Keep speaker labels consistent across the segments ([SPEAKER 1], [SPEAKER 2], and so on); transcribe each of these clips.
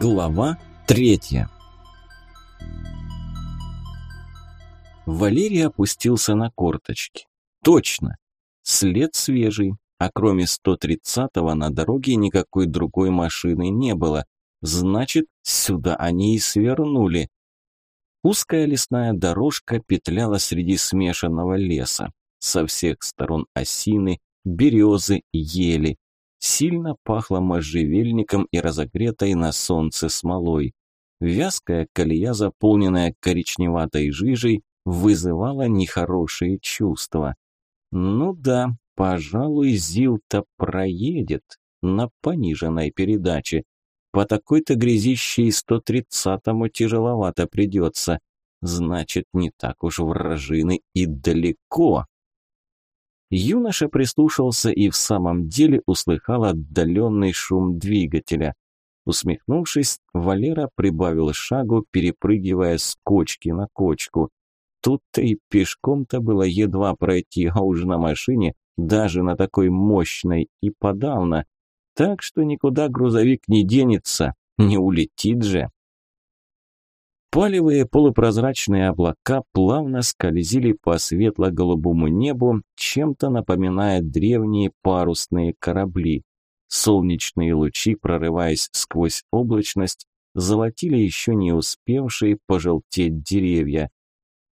[SPEAKER 1] Глава третья Валерий опустился на корточки. Точно. След свежий, а кроме 130-го на дороге никакой другой машины не было. Значит, сюда они и свернули. Узкая лесная дорожка петляла среди смешанного леса. Со всех сторон осины, березы, ели. Сильно пахло можжевельником и разогретой на солнце смолой. Вязкая колея, заполненная коричневатой жижей, вызывала нехорошие чувства. Ну да, пожалуй, Зил-то проедет на пониженной передаче. По такой-то грязище и 130-му тяжеловато придется. Значит, не так уж вражины и далеко. Юноша прислушался и в самом деле услыхал отдаленный шум двигателя. Усмехнувшись, Валера прибавил шагу, перепрыгивая с кочки на кочку. Тут-то и пешком-то было едва пройти, а уж на машине, даже на такой мощной, и подавно. Так что никуда грузовик не денется, не улетит же. Палевые полупрозрачные облака плавно скользили по светло-голубому небу, чем-то напоминая древние парусные корабли. Солнечные лучи, прорываясь сквозь облачность, золотили еще не успевшие пожелтеть деревья.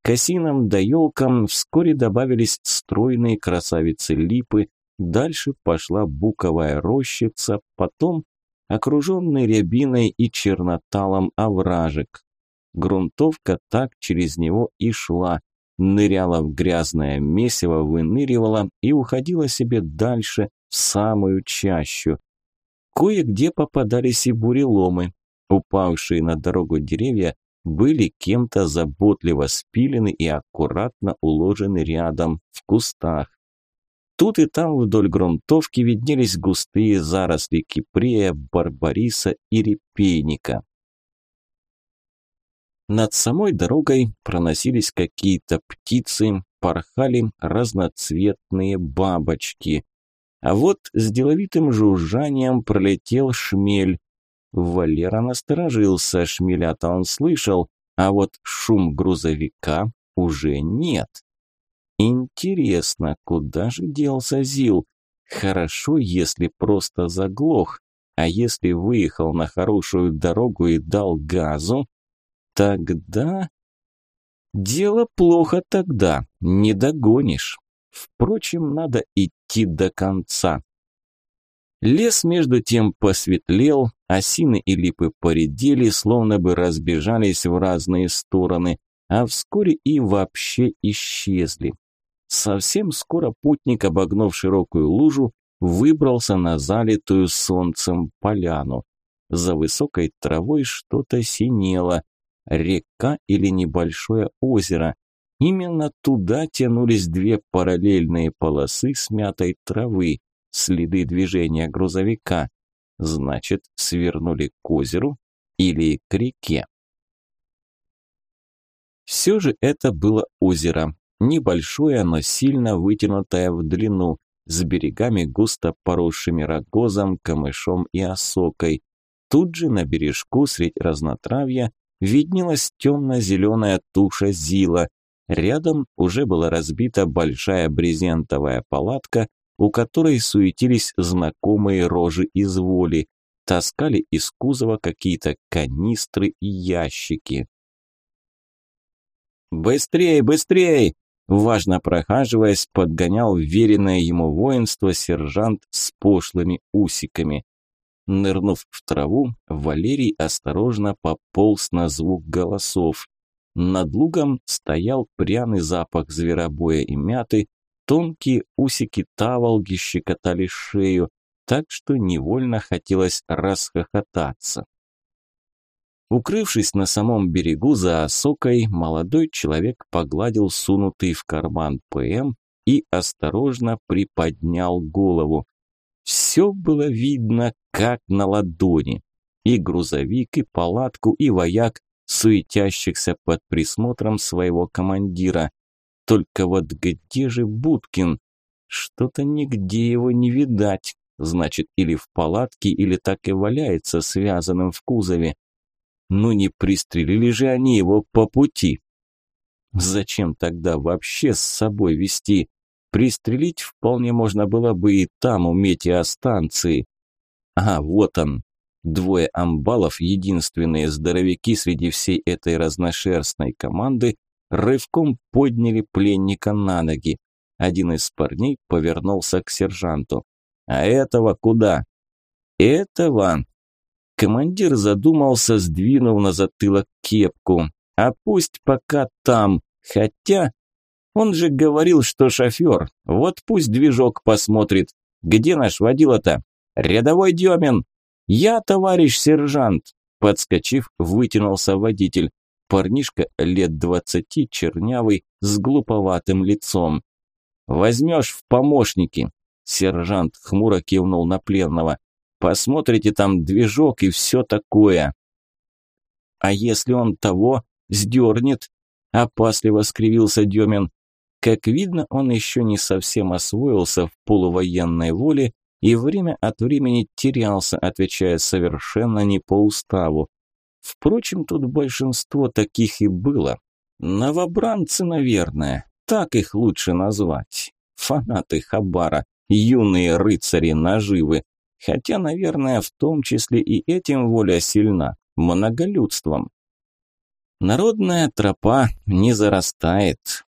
[SPEAKER 1] К осинам да елкам вскоре добавились стройные красавицы липы, дальше пошла буковая рощица, потом окруженный рябиной и черноталом овражек. Грунтовка так через него и шла, ныряла в грязное месиво, выныривала и уходила себе дальше, в самую чащу. Кое-где попадались и буреломы. Упавшие на дорогу деревья были кем-то заботливо спилены и аккуратно уложены рядом, в кустах. Тут и там вдоль грунтовки виднелись густые заросли кипрея, барбариса и репейника. Над самой дорогой проносились какие-то птицы, порхали разноцветные бабочки. А вот с деловитым жужжанием пролетел шмель. Валера насторожился, шмеля-то он слышал, а вот шум грузовика уже нет. Интересно, куда же делся Зил? Хорошо, если просто заглох, а если выехал на хорошую дорогу и дал газу, Тогда... Дело плохо тогда, не догонишь. Впрочем, надо идти до конца. Лес между тем посветлел, осины и липы поредели, словно бы разбежались в разные стороны, а вскоре и вообще исчезли. Совсем скоро путник, обогнув широкую лужу, выбрался на залитую солнцем поляну. За высокой травой что-то синело, река или небольшое озеро. Именно туда тянулись две параллельные полосы смятой травы, следы движения грузовика. Значит, свернули к озеру или к реке. Все же это было озеро, небольшое, но сильно вытянутое в длину, с берегами густо поросшими рогозом, камышом и осокой. Тут же на бережку средь разнотравья виднелась темно-зеленая туша зила. Рядом уже была разбита большая брезентовая палатка, у которой суетились знакомые рожи из воли, таскали из кузова какие-то канистры и ящики. «Быстрей, быстрей!» Важно прохаживаясь, подгонял веренное ему воинство сержант с пошлыми усиками. Нырнув в траву, Валерий осторожно пополз на звук голосов. Над лугом стоял пряный запах зверобоя и мяты, тонкие усики таволги щекотали шею, так что невольно хотелось расхохотаться. Укрывшись на самом берегу за осокой, молодой человек погладил сунутый в карман ПМ и осторожно приподнял голову. Все было видно, как на ладони. И грузовик, и палатку, и вояк, суетящихся под присмотром своего командира. Только вот где же Будкин? Что-то нигде его не видать. Значит, или в палатке, или так и валяется связанным в кузове. Ну не пристрелили же они его по пути. Зачем тогда вообще с собой вести? Пристрелить вполне можно было бы и там, у метеостанции. А, вот он. Двое амбалов, единственные здоровяки среди всей этой разношерстной команды, рывком подняли пленника на ноги. Один из парней повернулся к сержанту. «А этого куда?» «Этого?» Командир задумался, сдвинув на затылок кепку. «А пусть пока там, хотя...» Он же говорил, что шофер. Вот пусть движок посмотрит. Где наш водила-то? Рядовой Демин. Я, товарищ сержант. Подскочив, вытянулся водитель. Парнишка лет двадцати, чернявый, с глуповатым лицом. «Возьмешь в помощники!» Сержант хмуро кивнул на пленного. «Посмотрите там движок и все такое!» «А если он того сдернет?» Опасливо скривился Демин. Как видно, он еще не совсем освоился в полувоенной воле и время от времени терялся, отвечая совершенно не по уставу. Впрочем, тут большинство таких и было. Новобранцы, наверное, так их лучше назвать. Фанаты Хабара, юные рыцари наживы. Хотя, наверное, в том числе и этим воля сильна, многолюдством. Народная тропа не зарастает.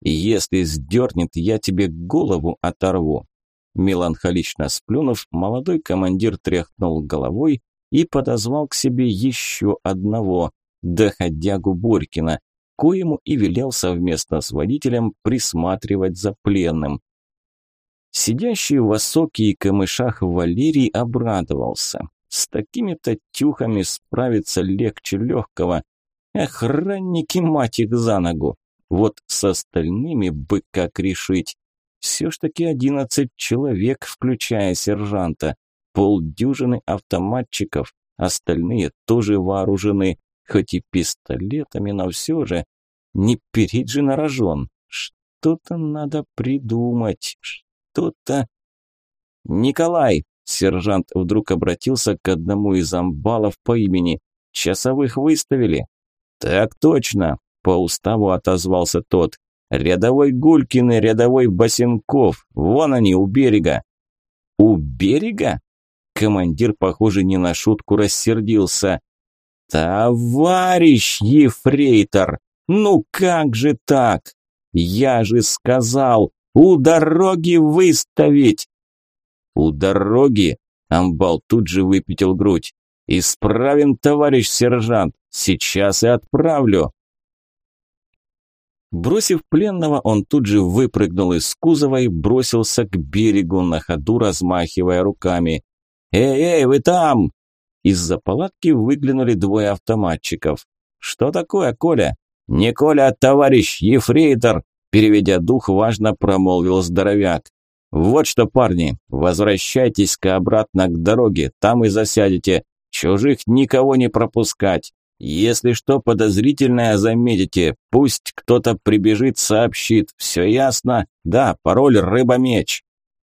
[SPEAKER 1] Если сдернет, я тебе голову оторву. Меланхолично сплюнув, молодой командир тряхнул головой и подозвал к себе еще одного, доходягу Борькина, коему и велел совместно с водителем присматривать за пленным. Сидящий в высоке и камышах Валерий обрадовался. С такими-то тюхами справиться легче легкого. Охранники, мать их, за ногу. Вот с остальными бы как решить. Все ж таки одиннадцать человек, включая сержанта. Полдюжины автоматчиков, остальные тоже вооружены, хоть и пистолетами, но все же не переть же на рожон. Что-то надо придумать, что-то... «Николай!» – сержант вдруг обратился к одному из амбалов по имени. «Часовых выставили?» «Так точно!» – по уставу отозвался тот. «Рядовой Гулькин и рядовой Босенков, вон они, у берега». «У берега?» Командир, похоже, не на шутку рассердился. «Товарищ ефрейтор, ну как же так? Я же сказал, у дороги выставить!» «У дороги?» Амбал тут же выпятил грудь. «Исправим, товарищ сержант, сейчас и отправлю». Бросив пленного, он тут же выпрыгнул из кузова и бросился к берегу, на ходу размахивая руками. «Эй, эй, вы там!» Из-за палатки выглянули двое автоматчиков. «Что такое, Коля?» «Не Коля, а товарищ ефрейтор!» Переведя дух, важно промолвил здоровяк. «Вот что, парни, возвращайтесь-ка обратно к дороге, там и засядете. Чужих никого не пропускать. Если что подозрительное заметите, пусть кто-то прибежит, сообщит. Все ясно? Да, пароль «Рыба-меч».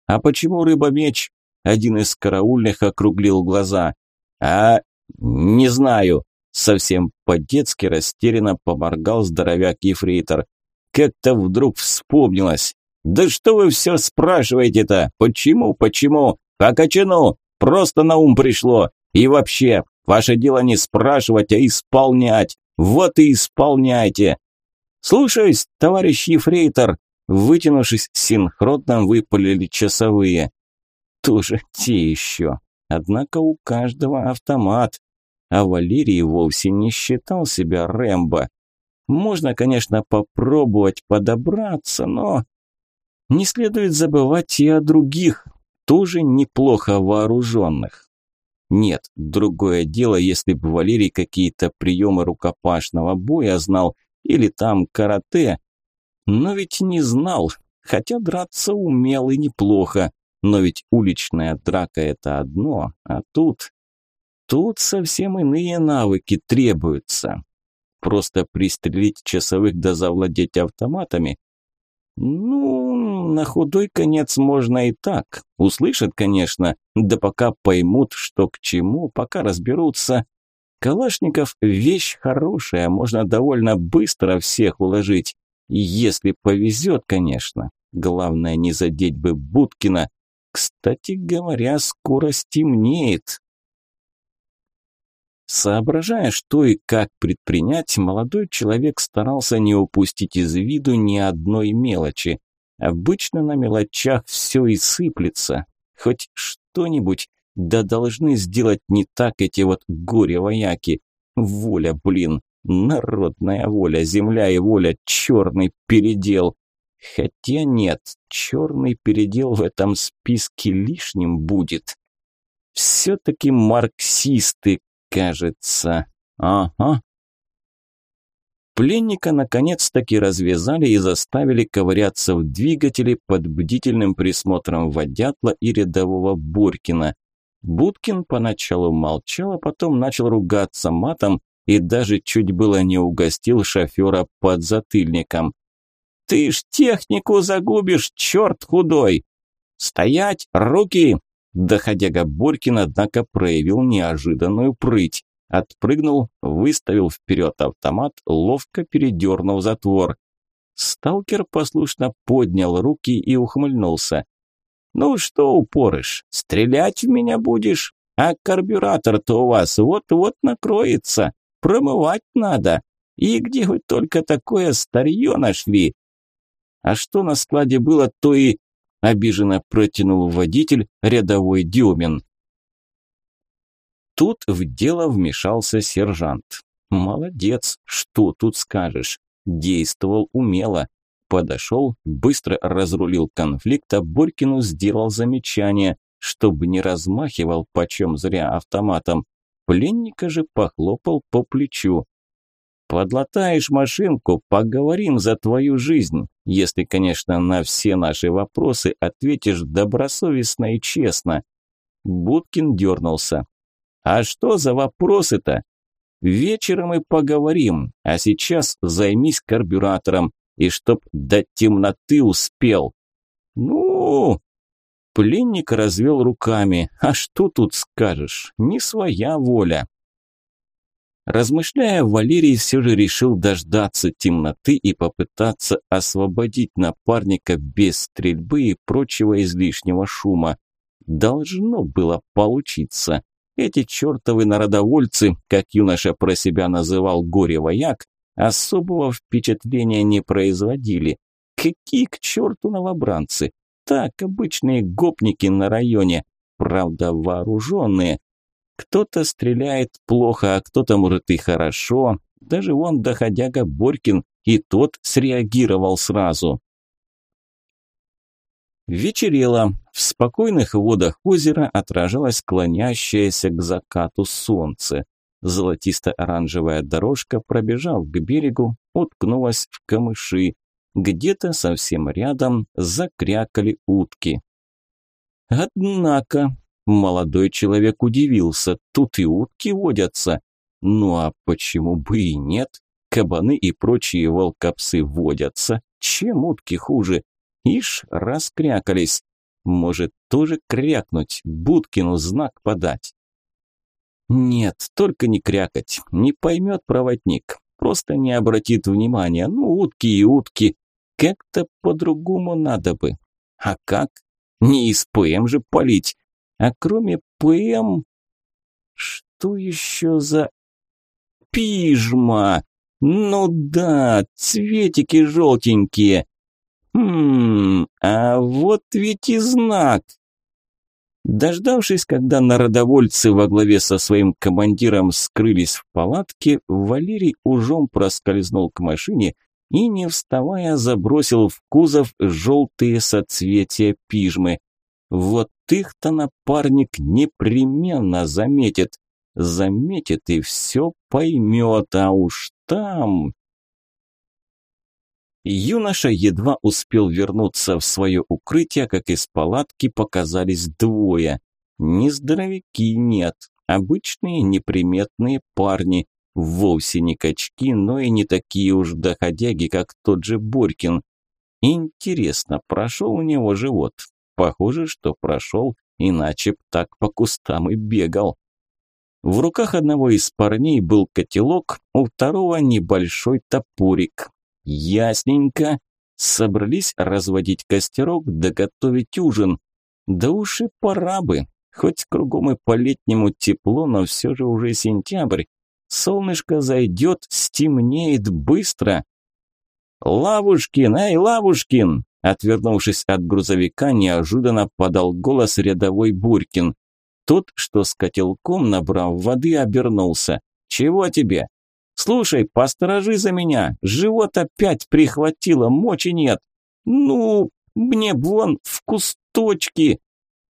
[SPEAKER 1] А почему «Рыба-меч»? Один из караульных округлил глаза. «А, не знаю». Совсем по-детски растерянно поморгал здоровяк-ефрейтор. Как-то вдруг вспомнилось. «Да что вы все спрашиваете-то? Почему, почему? По кочану! Просто на ум пришло! И вообще, ваше дело не спрашивать, а исполнять! Вот и исполняйте!» «Слушаюсь, товарищ ефрейтор!» Вытянувшись синхронно, выпалили часовые тоже те еще. Однако у каждого автомат. А Валерий вовсе не считал себя Рэмбо. Можно, конечно, попробовать подобраться, но... Не следует забывать и о других, тоже неплохо вооруженных. Нет, другое дело, если бы Валерий какие-то приемы рукопашного боя знал, или там карате. Но ведь не знал, хотя драться умел и неплохо. Но ведь уличная драка – это одно, а тут… Тут совсем иные навыки требуются. Просто пристрелить часовых да завладеть автоматами? Ну, на худой конец можно и так. Услышат, конечно, да пока поймут, что к чему, пока разберутся. Калашников – вещь хорошая, можно довольно быстро всех уложить. Если повезет, конечно. Главное, не задеть бы Будкина. Кстати говоря, скоро стемнеет. Соображая, что и как предпринять, молодой человек старался не упустить из виду ни одной мелочи. Обычно на мелочах все и сыплется. Хоть что-нибудь, да должны сделать не так эти вот горе-вояки. Воля, блин, народная воля, земля и воля, черный передел. Хотя нет, черный передел в этом списке лишним будет. Все-таки марксисты, кажется. Ага. Пленника наконец-таки развязали и заставили ковыряться в двигателе под бдительным присмотром водятла и рядового Буркина. Будкин поначалу молчал, а потом начал ругаться матом и даже чуть было не угостил шофера под затыльником. «Ты ж технику загубишь, черт худой!» «Стоять! Руки!» Доходяга Борькин, однако, проявил неожиданную прыть. Отпрыгнул, выставил вперед автомат, ловко передернув затвор. Сталкер послушно поднял руки и ухмыльнулся. «Ну что упоришь, стрелять в меня будешь? А карбюратор-то у вас вот-вот накроется, промывать надо. И где вы только такое старье нашли?» А что на складе было, то и обиженно протянул водитель рядовой Дюмин. Тут в дело вмешался сержант. Молодец, что тут скажешь. Действовал умело. Подошел, быстро разрулил конфликт, а Борькину сделал замечание, чтобы не размахивал почем зря автоматом. Пленника же похлопал по плечу. Подлатаешь машинку, поговорим за твою жизнь. Если, конечно, на все наши вопросы ответишь добросовестно и честно. Будкин дернулся. А что за вопросы-то? Вечером мы поговорим, а сейчас займись карбюратором, и чтоб до темноты успел. Ну, пленник развел руками. А что тут скажешь? Не своя воля. Размышляя, Валерий все же решил дождаться темноты и попытаться освободить напарника без стрельбы и прочего излишнего шума. Должно было получиться. Эти чертовы народовольцы, как юноша про себя называл горе-вояк, особого впечатления не производили. Какие к черту новобранцы? Так, обычные гопники на районе, правда вооруженные, кто-то стреляет плохо, а кто-то, может, и хорошо. Даже вон доходяга Борькин, и тот среагировал сразу. Вечерело. В спокойных водах озера отражалось клонящееся к закату солнце. Золотисто-оранжевая дорожка, пробежав к берегу, уткнулась в камыши. Где-то совсем рядом закрякали утки. Однако Молодой человек удивился, тут и утки водятся. Ну а почему бы и нет? Кабаны и прочие волкопсы водятся. Чем утки хуже? Ишь, раскрякались. Может, тоже крякнуть, Будкину знак подать? Нет, только не крякать, не поймет проводник, просто не обратит внимания. Ну, утки и утки, как-то по-другому надо бы. А как? Не из ПМ же полить. А кроме ПМ... Что еще за... Пижма! Ну да, цветики желтенькие. Хм, а вот ведь и знак. Дождавшись, когда народовольцы во главе со своим командиром скрылись в палатке, Валерий ужом проскользнул к машине и, не вставая, забросил в кузов желтые соцветия пижмы. Вот их-то напарник непременно заметит. Заметит и все поймет, а уж там... Юноша едва успел вернуться в свое укрытие, как из палатки показались двое. Не здоровяки нет, обычные неприметные парни, вовсе не качки, но и не такие уж доходяги, как тот же Борькин. Интересно, прошел у него живот? Похоже, что прошел, иначе б так по кустам и бегал. В руках одного из парней был котелок, у второго небольшой топорик. Ясненько. Собрались разводить костерок, доготовить ужин. Да уж и пора бы. Хоть кругом и по-летнему тепло, но все же уже сентябрь. Солнышко зайдет, стемнеет быстро. «Лавушкин, эй, Лавушкин!» Отвернувшись от грузовика, неожиданно подал голос рядовой Буркин. Тот, что с котелком, набрав воды, обернулся. «Чего тебе?» «Слушай, посторожи за меня, живот опять прихватило, мочи нет». «Ну, мне вон в кусточки».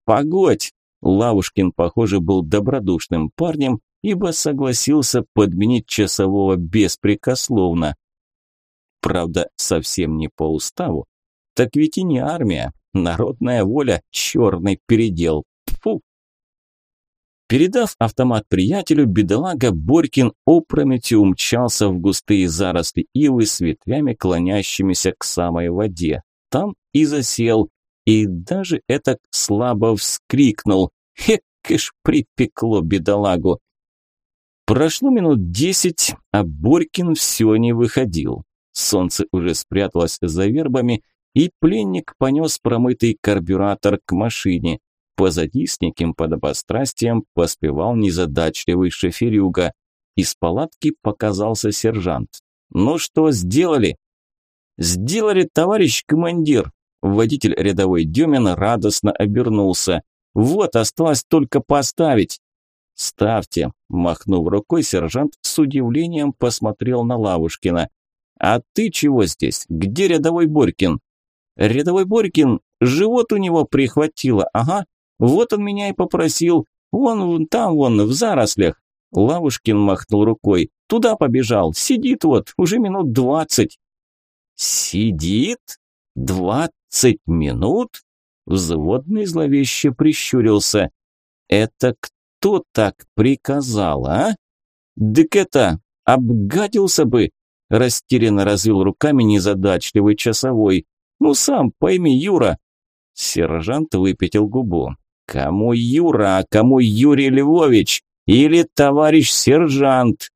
[SPEAKER 1] «Погодь!» Лавушкин, похоже, был добродушным парнем, ибо согласился подменить часового беспрекословно. Правда, совсем не по уставу. Так ведь и не армия, народная воля, черный передел. Передав автомат приятелю, бедолага Борькин опрометью умчался в густые заросли ивы с ветвями, клонящимися к самой воде. Там и засел, и даже это слабо вскрикнул. Хеккиш припекло бедолагу. Прошло минут десять, а Борькин все не выходил. Солнце уже спряталось за вербами, и пленник понес промытый карбюратор к машине. Позади с неким подобострастием поспевал незадачливый шоферюга. Из палатки показался сержант. «Ну что сделали?» «Сделали, товарищ командир!» Водитель рядовой Демин радостно обернулся. «Вот, осталось только поставить!» «Ставьте!» – махнув рукой, сержант с удивлением посмотрел на Лавушкина. «А ты чего здесь? Где рядовой Борькин?» «Рядовой Борькин, живот у него прихватило, ага, вот он меня и попросил. Вон там, вон, в зарослях. Лавушкин махнул рукой. Туда побежал. Сидит вот, уже минут двадцать. Сидит? Двадцать минут? Взводный зловеще прищурился. Это кто так приказал, а? Дык это, обгадился бы. Растерянно развел руками незадачливый часовой. Ну сам пойми, Юра. Сержант выпятил губу. Кому Юра, а кому Юрий Львович? Или товарищ сержант?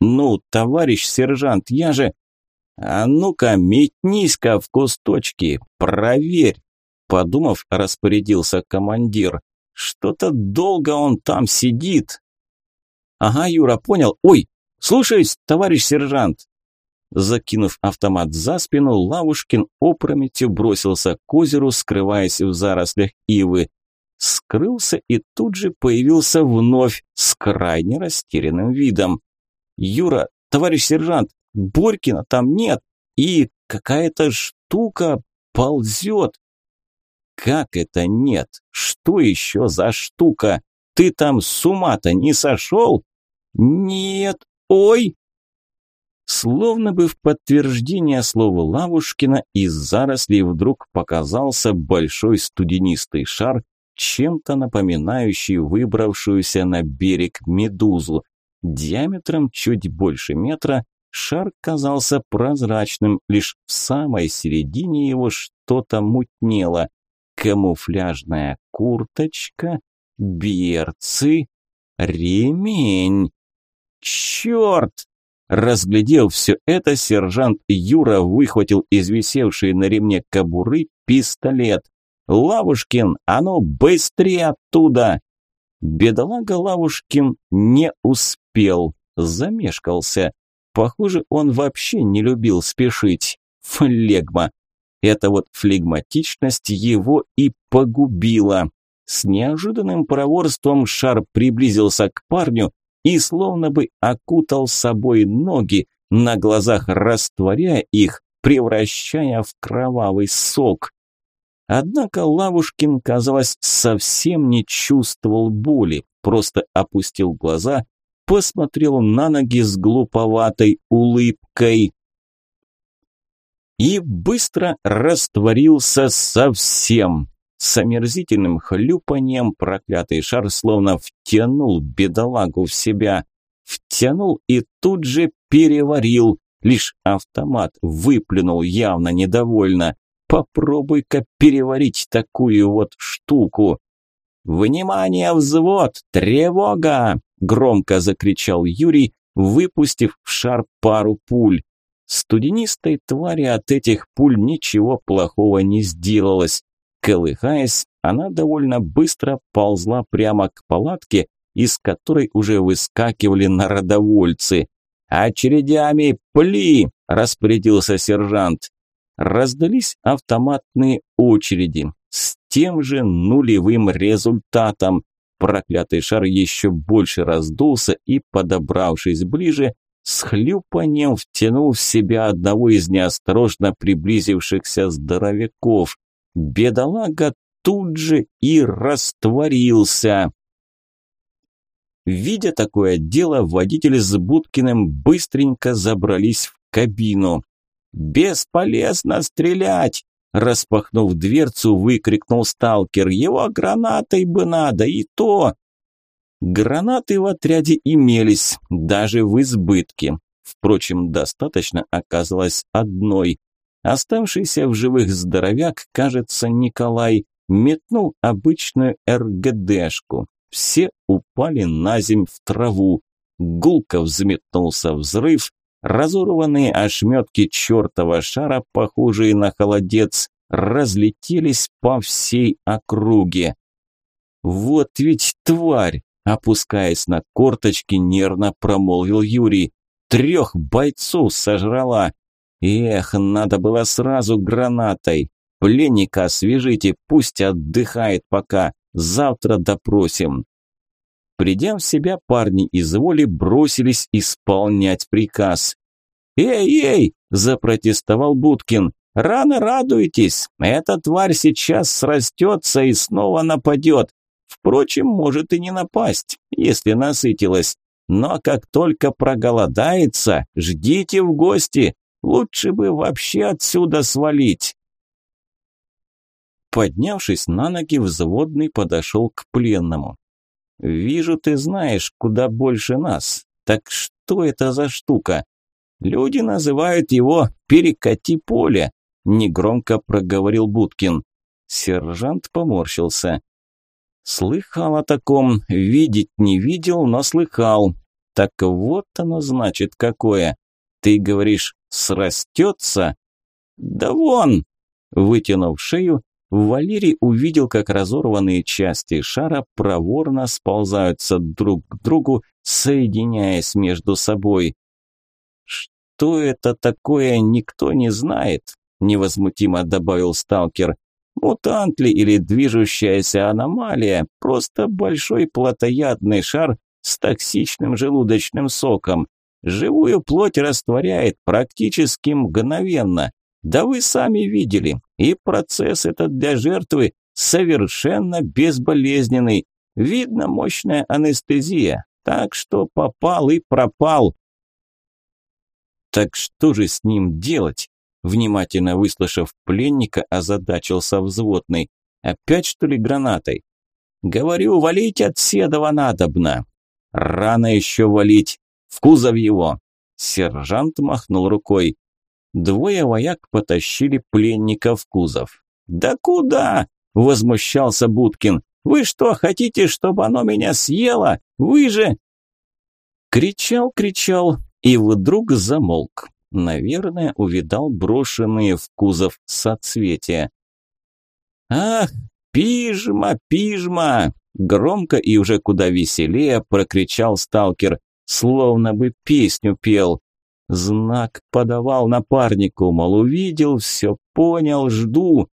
[SPEAKER 1] Ну, товарищ сержант, я же... А ну-ка, метнись-ка в кусточки, проверь. Подумав, распорядился командир. Что-то долго он там сидит. Ага, Юра, понял. Ой, слушаюсь, товарищ сержант. Закинув автомат за спину, Лавушкин опрометью бросился к озеру, скрываясь в зарослях ивы скрылся и тут же появился вновь с крайне растерянным видом. «Юра, товарищ сержант, Борькина там нет, и какая-то штука ползет». «Как это нет? Что еще за штука? Ты там с ума-то не сошел?» «Нет, ой!» Словно бы в подтверждение слова Лавушкина из зарослей вдруг показался большой студенистый шар, чем-то напоминающий выбравшуюся на берег медузу. Диаметром чуть больше метра шар казался прозрачным, лишь в самой середине его что-то мутнело. Камуфляжная курточка, берцы, ремень. Черт! Разглядев все это, сержант Юра выхватил из висевшей на ремне кобуры пистолет. «Лавушкин, а ну быстрее оттуда!» Бедолага Лавушкин не успел, замешкался. Похоже, он вообще не любил спешить. Флегма. Эта вот флегматичность его и погубила. С неожиданным проворством шар приблизился к парню и словно бы окутал собой ноги, на глазах растворяя их, превращая в кровавый сок. Однако Лавушкин, казалось, совсем не чувствовал боли, просто опустил глаза, посмотрел на ноги с глуповатой улыбкой и быстро растворился совсем. С омерзительным хлюпанием проклятый шар словно втянул бедолагу в себя. Втянул и тут же переварил, Лишь автомат выплюнул явно недовольно. Попробуй-ка переварить такую вот штуку. «Внимание, взвод! Тревога!» – громко закричал Юрий, выпустив в шар пару пуль. Студенистой твари от этих пуль ничего плохого не сделалось. Колыхаясь, она довольно быстро ползла прямо к палатке, из которой уже выскакивали народовольцы. «Очередями пли!» – распорядился сержант. Раздались автоматные очереди с тем же нулевым результатом. Проклятый шар еще больше раздулся и, подобравшись ближе, с хлюпанием втянул в себя одного из неосторожно приблизившихся здоровяков. Бедолага тут же и растворился. Видя такое дело, водитель с Будкиным быстренько забрались в кабину. «Бесполезно стрелять!» Распахнув дверцу, выкрикнул сталкер. «Его гранатой бы надо, и то!» Гранаты в отряде имелись, даже в избытке. Впрочем, достаточно оказалось одной. Оставшийся в живых здоровяк, кажется, Николай, метнул обычную РГДшку. Все упали на земь в траву. Гулко взметнулся взрыв, разорванные ошметки чертова шара, похожие на холодец, разлетелись по всей округе. Вот ведь тварь! Опускаясь на корточки, нервно промолвил Юрий. Трех бойцов сожрала. Эх, надо было сразу гранатой. Пленника свяжите, пусть отдыхает пока. Завтра допросим. Придя в себя, парни из воли бросились исполнять приказ. «Эй, эй!» – запротестовал Будкин. «Рано радуйтесь! Эта тварь сейчас срастется и снова нападет. Впрочем, может и не напасть, если насытилась. Но как только проголодается, ждите в гости. Лучше бы вообще отсюда свалить. Поднявшись на ноги, взводный подошел к пленному. «Вижу, ты знаешь куда больше нас. Так что это за штука?» «Люди называют его «перекати поле», – негромко проговорил Будкин. Сержант поморщился. Слыхал о таком, видеть не видел, но слыхал. Так вот оно значит какое. Ты говоришь, срастется? Да вон! Вытянув шею, Валерий увидел, как разорванные части шара проворно сползаются друг к другу, соединяясь между собой. «Что это такое, никто не знает», – невозмутимо добавил сталкер. Мутант ли или движущаяся аномалия, просто большой плотоядный шар с токсичным желудочным соком. Живую плоть растворяет практически мгновенно. Да вы сами видели, и процесс этот для жертвы совершенно безболезненный. Видно мощная анестезия, так что попал и пропал. Так что же с ним делать? Внимательно выслушав пленника, озадачился взводный. Опять что ли гранатой? Говорю, валить от Седова надобно. Рано еще валить. В кузов его. Сержант махнул рукой. Двое вояк потащили пленника в кузов. «Да куда?» – возмущался Будкин. «Вы что, хотите, чтобы оно меня съело? Вы же...» Кричал, кричал и вдруг замолк. Наверное, увидал брошенные в кузов соцветия. «Ах, пижма, пижма!» Громко и уже куда веселее прокричал сталкер, словно бы песню пел. Знак подавал напарнику, мол, увидел, все понял, жду.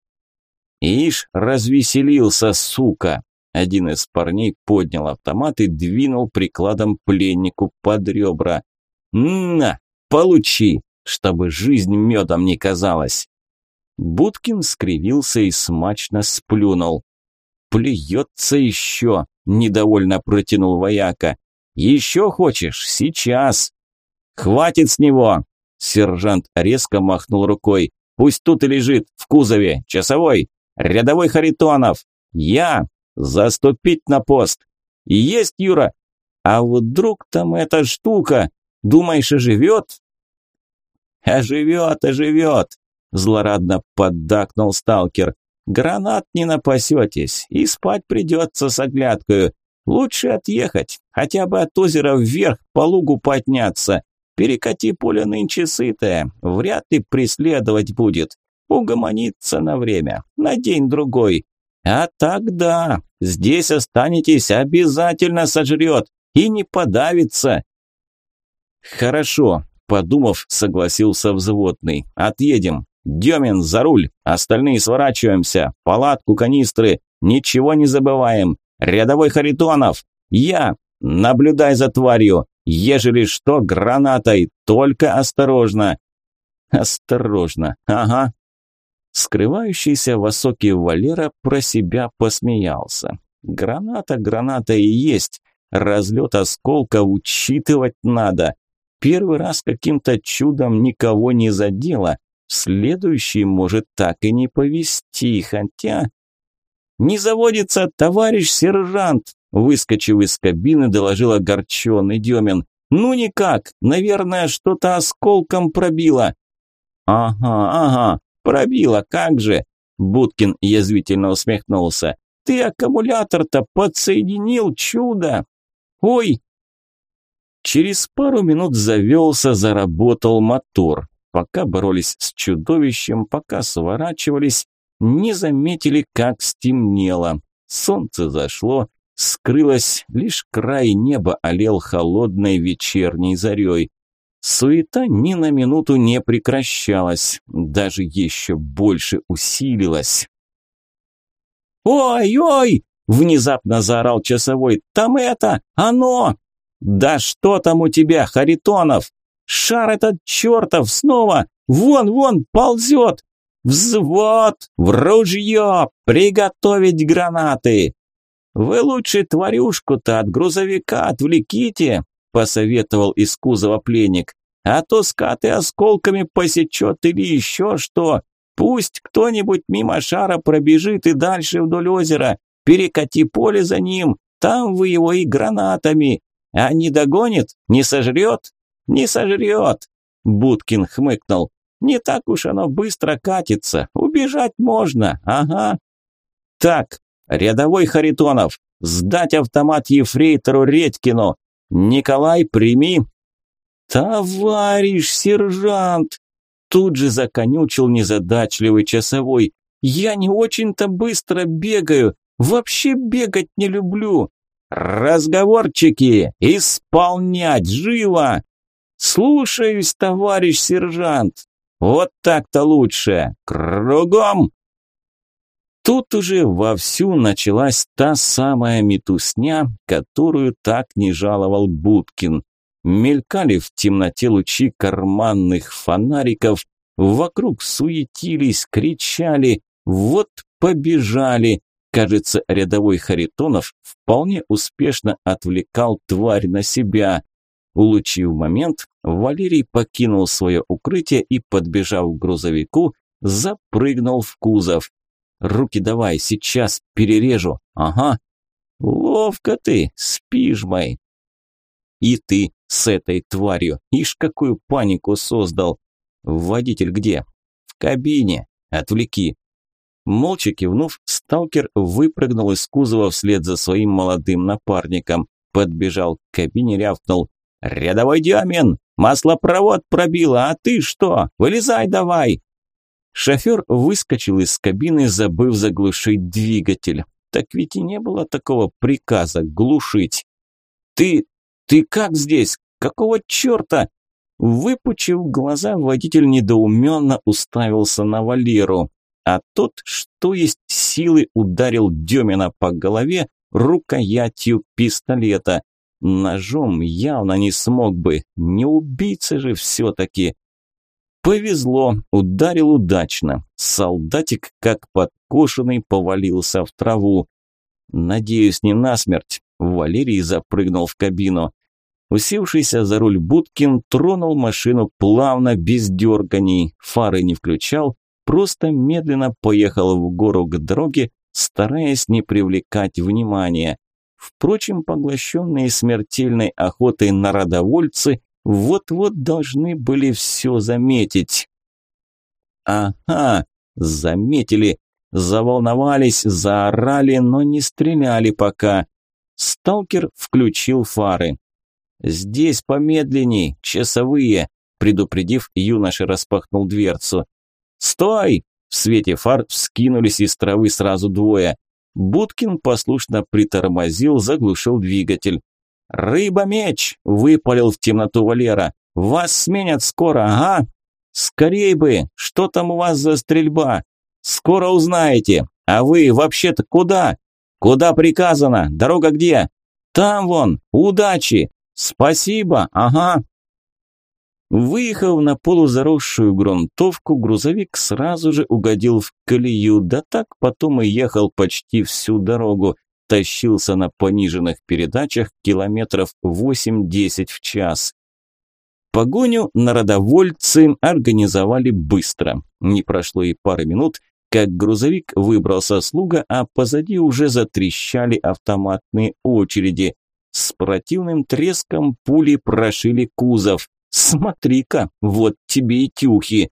[SPEAKER 1] Ишь, развеселился, сука. Один из парней поднял автомат и двинул прикладом пленнику под ребра. «На, получи!» чтобы жизнь медом не казалась. Будкин скривился и смачно сплюнул. «Плюется еще!» – недовольно протянул вояка. «Еще хочешь? Сейчас!» «Хватит с него!» – сержант резко махнул рукой. «Пусть тут и лежит, в кузове, часовой, рядовой Харитонов! Я! Заступить на пост! Есть, Юра! А вдруг там эта штука? Думаешь, и живет? «Оживет, оживет!» – злорадно поддакнул сталкер. «Гранат не напасетесь, и спать придется с оглядкою. Лучше отъехать, хотя бы от озера вверх по лугу подняться. Перекати поле нынче сытое, вряд ли преследовать будет. Угомониться на время, на день-другой. А тогда здесь останетесь, обязательно сожрет и не подавится. Хорошо, подумав, согласился взводный. Отъедем. Демин за руль, остальные сворачиваемся. Палатку, канистры, ничего не забываем. Рядовой Харитонов, я. Наблюдай за тварью. Ежели что, гранатой, только осторожно. Осторожно, ага. Скрывающийся в осоке Валера про себя посмеялся. Граната, граната и есть. Разлет осколка учитывать надо. Первый раз каким-то чудом никого не задело. Следующий может так и не повести, хотя... «Не заводится, товарищ сержант!» Выскочив из кабины, доложил огорченный Демин. «Ну никак, наверное, что-то осколком пробило». «Ага, ага, пробило, как же!» Будкин язвительно усмехнулся. «Ты аккумулятор-то подсоединил, чудо!» «Ой!» Через пару минут завелся, заработал мотор. Пока боролись с чудовищем, пока сворачивались, не заметили, как стемнело. Солнце зашло, скрылось, лишь край неба олел холодной вечерней зарей. Суета ни на минуту не прекращалась, даже еще больше усилилась. «Ой-ой!» – внезапно заорал часовой. «Там это! Оно!» «Да что там у тебя, Харитонов? Шар этот чертов снова! Вон, вон, ползет! Взвод! В ружье! Приготовить гранаты!» «Вы лучше тварюшку-то от грузовика отвлеките», – посоветовал из кузова пленник. «А то скаты осколками посечет или еще что. Пусть кто-нибудь мимо шара пробежит и дальше вдоль озера. Перекати поле за ним, там вы его и гранатами. А не догонит? Не сожрет? Не сожрет!» Будкин хмыкнул. «Не так уж оно быстро катится. Убежать можно, ага». «Так, рядовой Харитонов, сдать автомат ефрейтору Редькину. Николай, прими». «Товарищ сержант!» Тут же законючил незадачливый часовой. «Я не очень-то быстро бегаю. Вообще бегать не люблю. «Разговорчики! Исполнять! Живо!» «Слушаюсь, товарищ сержант! Вот так-то лучше! Кругом!» Тут уже вовсю началась та самая метусня, которую так не жаловал Будкин. Мелькали в темноте лучи карманных фонариков, вокруг суетились, кричали «Вот побежали!» Кажется, рядовой Харитонов вполне успешно отвлекал тварь на себя. Улучив момент, Валерий покинул свое укрытие и, подбежав к грузовику, запрыгнул в кузов. «Руки давай, сейчас перережу. Ага. Ловко ты, спишь, мой. И ты с этой тварью, ишь какую панику создал. Водитель где? В кабине. Отвлеки. Молча кивнув, сталкер выпрыгнул из кузова вслед за своим молодым напарником. Подбежал к кабине, рявкнул. «Рядовой Диамен! Маслопровод пробило, а ты что? Вылезай давай!» Шофер выскочил из кабины, забыв заглушить двигатель. Так ведь и не было такого приказа глушить. «Ты... ты как здесь? Какого черта?» Выпучив глаза, водитель недоуменно уставился на Валеру а тот, что есть силы, ударил Демина по голове рукоятью пистолета. Ножом явно не смог бы, не убийца же все-таки. Повезло, ударил удачно. Солдатик, как подкошенный, повалился в траву. Надеюсь, не насмерть. Валерий запрыгнул в кабину. Усевшийся за руль Будкин тронул машину плавно, без дерганий, фары не включал, просто медленно поехал в гору к дороге, стараясь не привлекать внимания. Впрочем, поглощенные смертельной охотой народовольцы Вот-вот должны были все заметить. Ага, заметили, заволновались, заорали, но не стреляли пока. Сталкер включил фары. «Здесь помедленней, часовые», предупредив, юноша распахнул дверцу. «Стой!» В свете фар вскинулись из травы сразу двое. Будкин послушно притормозил, заглушил двигатель. «Рыба-меч!» – выпалил в темноту Валера. «Вас сменят скоро, ага!» «Скорей бы! Что там у вас за стрельба?» «Скоро узнаете! А вы вообще-то куда?» «Куда приказано? Дорога где?» «Там вон! Удачи!» «Спасибо! Ага!» Выехав на полузаросшую грунтовку, грузовик сразу же угодил в колею, да так потом и ехал почти всю дорогу, тащился на пониженных передачах километров 8-10 в час. Погоню народовольцы организовали быстро. Не прошло и пары минут, как грузовик выбрался с луга, а позади уже затрещали автоматные очереди. С противным треском пули прошили кузов. Смотри-ка, вот тебе и тюхи.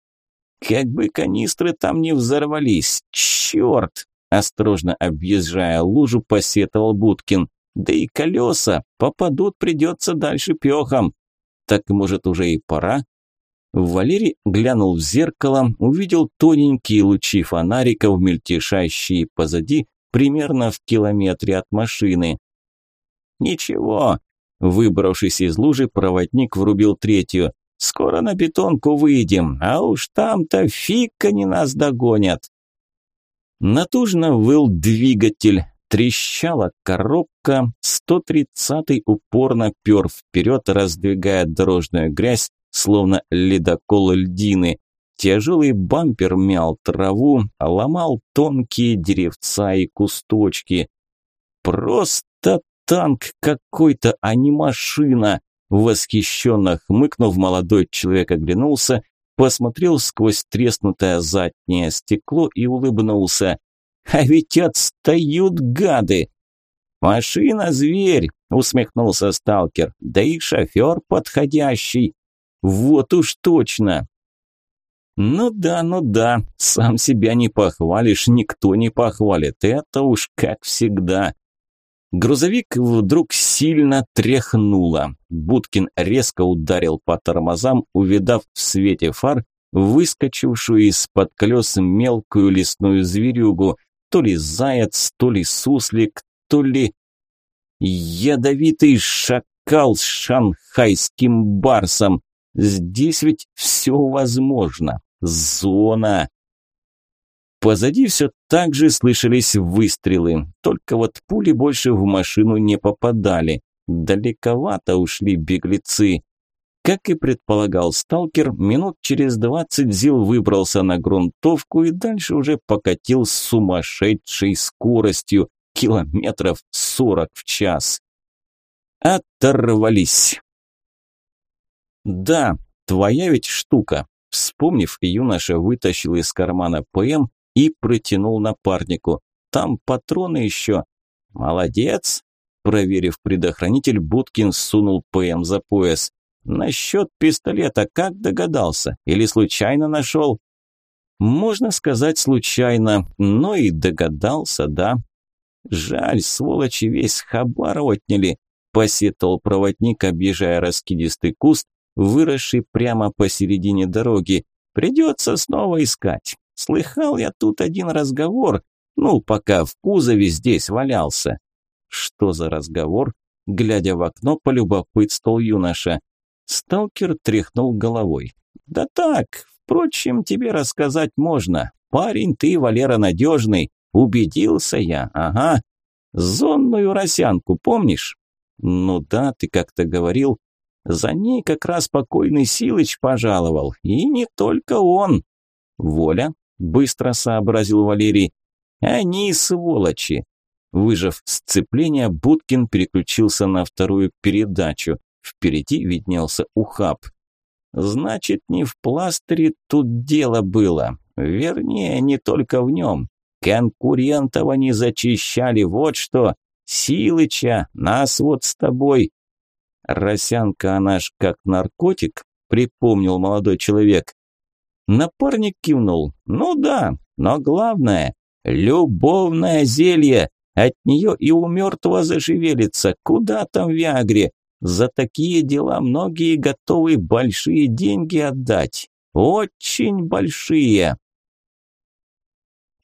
[SPEAKER 1] Как бы канистры там не взорвались, черт! Осторожно объезжая лужу, посетовал Будкин. Да и колеса попадут придется дальше пехом. Так, может, уже и пора? Валерий глянул в зеркало, увидел тоненькие лучи фонариков, мельтешащие позади, примерно в километре от машины. «Ничего, Выбравшись из лужи, проводник врубил третью. «Скоро на бетонку выйдем, а уж там-то фиг они нас догонят!» Натужно выл двигатель, трещала коробка, 130-й упорно пер вперед, раздвигая дорожную грязь, словно ледокол льдины. Тяжелый бампер мял траву, ломал тонкие деревца и кусточки. Просто танк какой-то, а не машина!» Восхищенно хмыкнув, молодой человек оглянулся, посмотрел сквозь треснутое заднее стекло и улыбнулся. «А ведь отстают гады!» «Машина – зверь!» – усмехнулся сталкер. «Да и шофер подходящий!» «Вот уж точно!» «Ну да, ну да, сам себя не похвалишь, никто не похвалит, это уж как всегда!» Грузовик вдруг сильно тряхнуло. Будкин резко ударил по тормозам, увидав в свете фар выскочившую из-под колес мелкую лесную зверюгу, то ли заяц, то ли суслик, то ли... Ядовитый шакал с шанхайским барсом. Здесь ведь все возможно. Зона. Позади все так же слышались выстрелы, только вот пули больше в машину не попадали. Далековато ушли беглецы. Как и предполагал сталкер, минут через двадцать Зил выбрался на грунтовку и дальше уже покатил с сумасшедшей скоростью, километров сорок в час. Оторвались. Да, твоя ведь штука. Вспомнив, юноша вытащил из кармана ПМ и протянул напарнику. «Там патроны еще». «Молодец!» Проверив предохранитель, Будкин сунул ПМ за пояс. «Насчет пистолета как догадался? Или случайно нашел?» «Можно сказать, случайно, но и догадался, да». «Жаль, сволочи весь хабар отняли», – посетовал проводник, объезжая раскидистый куст, выросший прямо посередине дороги. «Придется снова искать. Слыхал я тут один разговор, ну, пока в кузове здесь валялся. Что за разговор? Глядя в окно, полюбопытствовал юноша. Сталкер тряхнул головой. Да так, впрочем, тебе рассказать можно. Парень ты, Валера, надежный. Убедился я, ага. Зонную росянку, помнишь? Ну да, ты как-то говорил. За ней как раз покойный Силыч пожаловал. И не только он. Воля, быстро сообразил Валерий. Они сволочи. Выжав сцепление, Будкин переключился на вторую передачу. Впереди виднелся ухаб. Значит, не в пластыре тут дело было. Вернее, не только в нем. Конкурентов они зачищали, вот что. Силыча, нас вот с тобой. Росянка она ж как наркотик, припомнил молодой человек. Напарник кивнул. Ну да, но главное – любовное зелье. От нее и у мертвого зашевелится. Куда там Виагре? За такие дела многие готовы большие деньги отдать. Очень большие.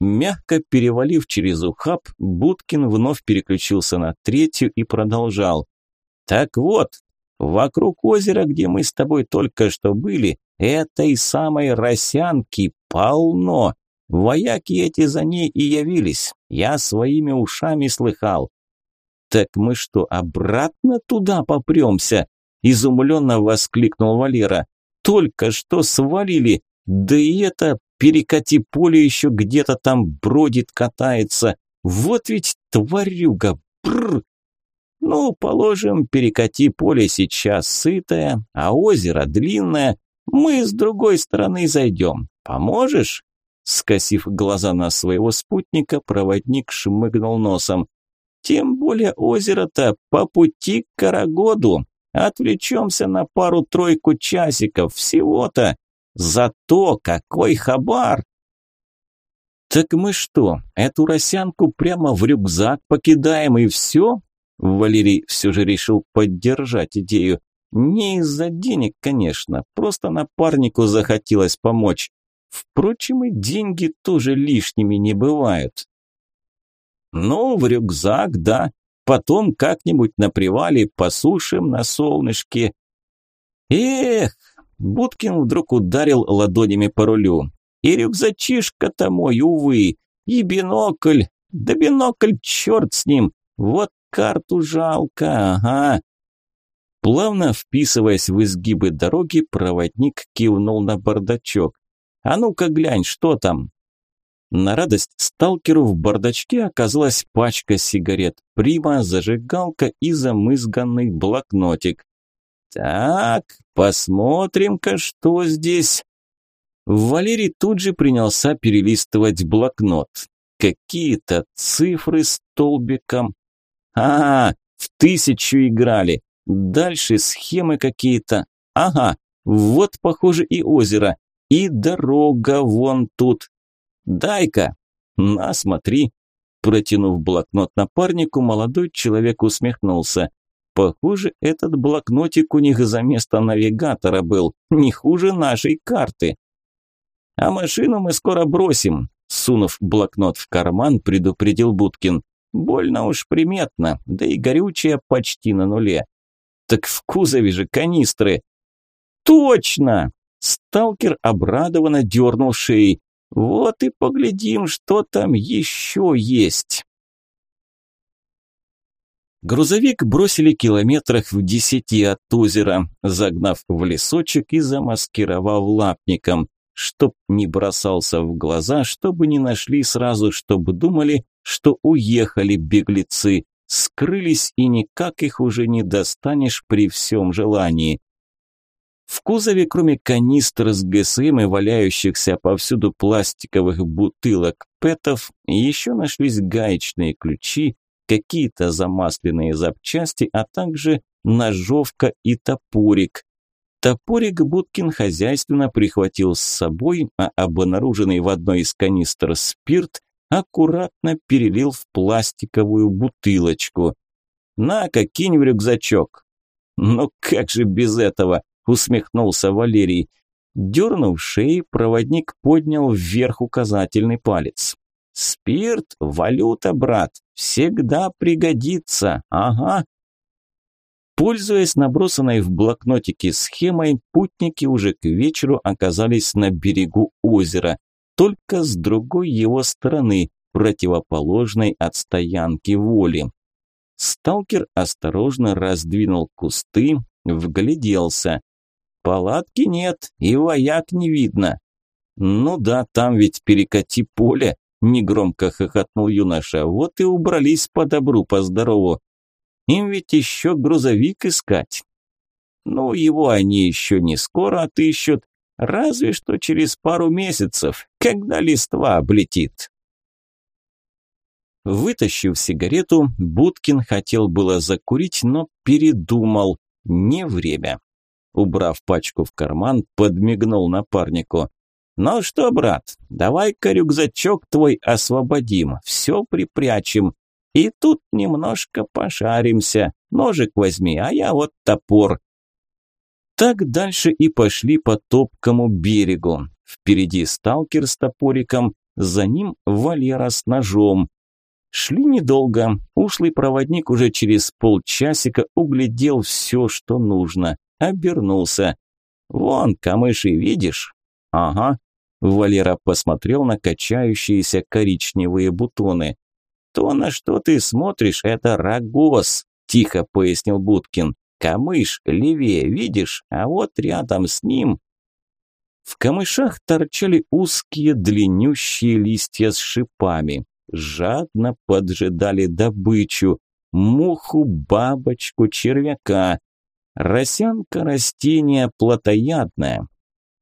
[SPEAKER 1] Мягко перевалив через ухаб, Будкин вновь переключился на третью и продолжал. «Так вот, вокруг озера, где мы с тобой только что были, этой самой росянки полно. Вояки эти за ней и явились. Я своими ушами слыхал. Так мы что, обратно туда попремся? Изумленно воскликнул Валера. Только что свалили. Да и это Перекати поле еще где-то там бродит, катается. Вот ведь тварюга, бррр. Ну, положим, перекати поле сейчас сытое, а озеро длинное. Мы с другой стороны зайдем. Поможешь? Скосив глаза на своего спутника, проводник шмыгнул носом. Тем более озеро-то по пути к Карагоду. Отвлечемся на пару-тройку часиков всего-то. Зато какой хабар! Так мы что, эту росянку прямо в рюкзак покидаем и все? Валерий все же решил поддержать идею. Не из-за денег, конечно, просто напарнику захотелось помочь. Впрочем, и деньги тоже лишними не бывают. Ну, в рюкзак, да. Потом как-нибудь на привале посушим на солнышке. Эх, Будкин вдруг ударил ладонями по рулю. И рюкзачишка-то мой, увы, и бинокль. Да бинокль, черт с ним. Вот карту жалко, ага. Плавно вписываясь в изгибы дороги, проводник кивнул на бардачок. «А ну-ка глянь, что там?» На радость сталкеру в бардачке оказалась пачка сигарет, прима, зажигалка и замызганный блокнотик. «Так, посмотрим-ка, что здесь...» Валерий тут же принялся перелистывать блокнот. Какие-то цифры столбиком. А, в тысячу играли. Дальше схемы какие-то. Ага, вот, похоже, и озеро. И дорога вон тут. Дай-ка. На, смотри. Протянув блокнот напарнику, молодой человек усмехнулся. Похоже, этот блокнотик у них за место навигатора был, не хуже нашей карты. А машину мы скоро бросим, сунув блокнот в карман, предупредил Будкин. Больно уж приметно, да и горючее почти на нуле. Так в кузове же канистры. Точно! Сталкер обрадованно дернул шеей. Вот и поглядим, что там еще есть. Грузовик бросили километрах в десяти от озера, загнав в лесочек и замаскировав лапником, чтоб не бросался в глаза, чтобы не нашли сразу, чтобы думали, что уехали беглецы, скрылись и никак их уже не достанешь при всем желании. В кузове, кроме канистр с ГСМ и валяющихся повсюду пластиковых бутылок пэтов, еще нашлись гаечные ключи, какие-то замасленные запчасти, а также ножовка и топорик. Топорик Будкин хозяйственно прихватил с собой, а обнаруженный в одной из канистр спирт аккуратно перелил в пластиковую бутылочку. «На-ка, кинь в рюкзачок!» «Ну как же без этого?» – усмехнулся Валерий. Дернув шеи, проводник поднял вверх указательный палец. Спирт – валюта, брат, всегда пригодится, ага. Пользуясь набросанной в блокнотике схемой, путники уже к вечеру оказались на берегу озера, только с другой его стороны, противоположной от стоянки воли. Сталкер осторожно раздвинул кусты, вгляделся. Палатки нет, и вояк не видно. Ну да, там ведь перекати поле, Негромко хохотнул юноша. Вот и убрались по добру, по здорову. Им ведь еще грузовик искать. Ну, его они еще не скоро отыщут, разве что через пару месяцев, когда листва облетит. Вытащив сигарету, Будкин хотел было закурить, но передумал. не время. Убрав пачку в карман, подмигнул напарнику. «Ну что, брат, давай-ка рюкзачок твой освободим, все припрячем. И тут немножко пошаримся. Ножик возьми, а я вот топор». Так дальше и пошли по топкому берегу. Впереди сталкер с топориком, за ним Валера с ножом. Шли недолго. Ушлый проводник уже через полчасика углядел все, что нужно. Обернулся. «Вон, камыши, видишь?» «Ага». Валера посмотрел на качающиеся коричневые бутоны. «То, на что ты смотришь, это рогоз», – тихо пояснил Будкин. «Камыш левее, видишь? А вот рядом с ним...» В камышах торчали узкие длиннющие листья с шипами. Жадно поджидали добычу. Муху, бабочку, червяка. Росянка растение плотоядное.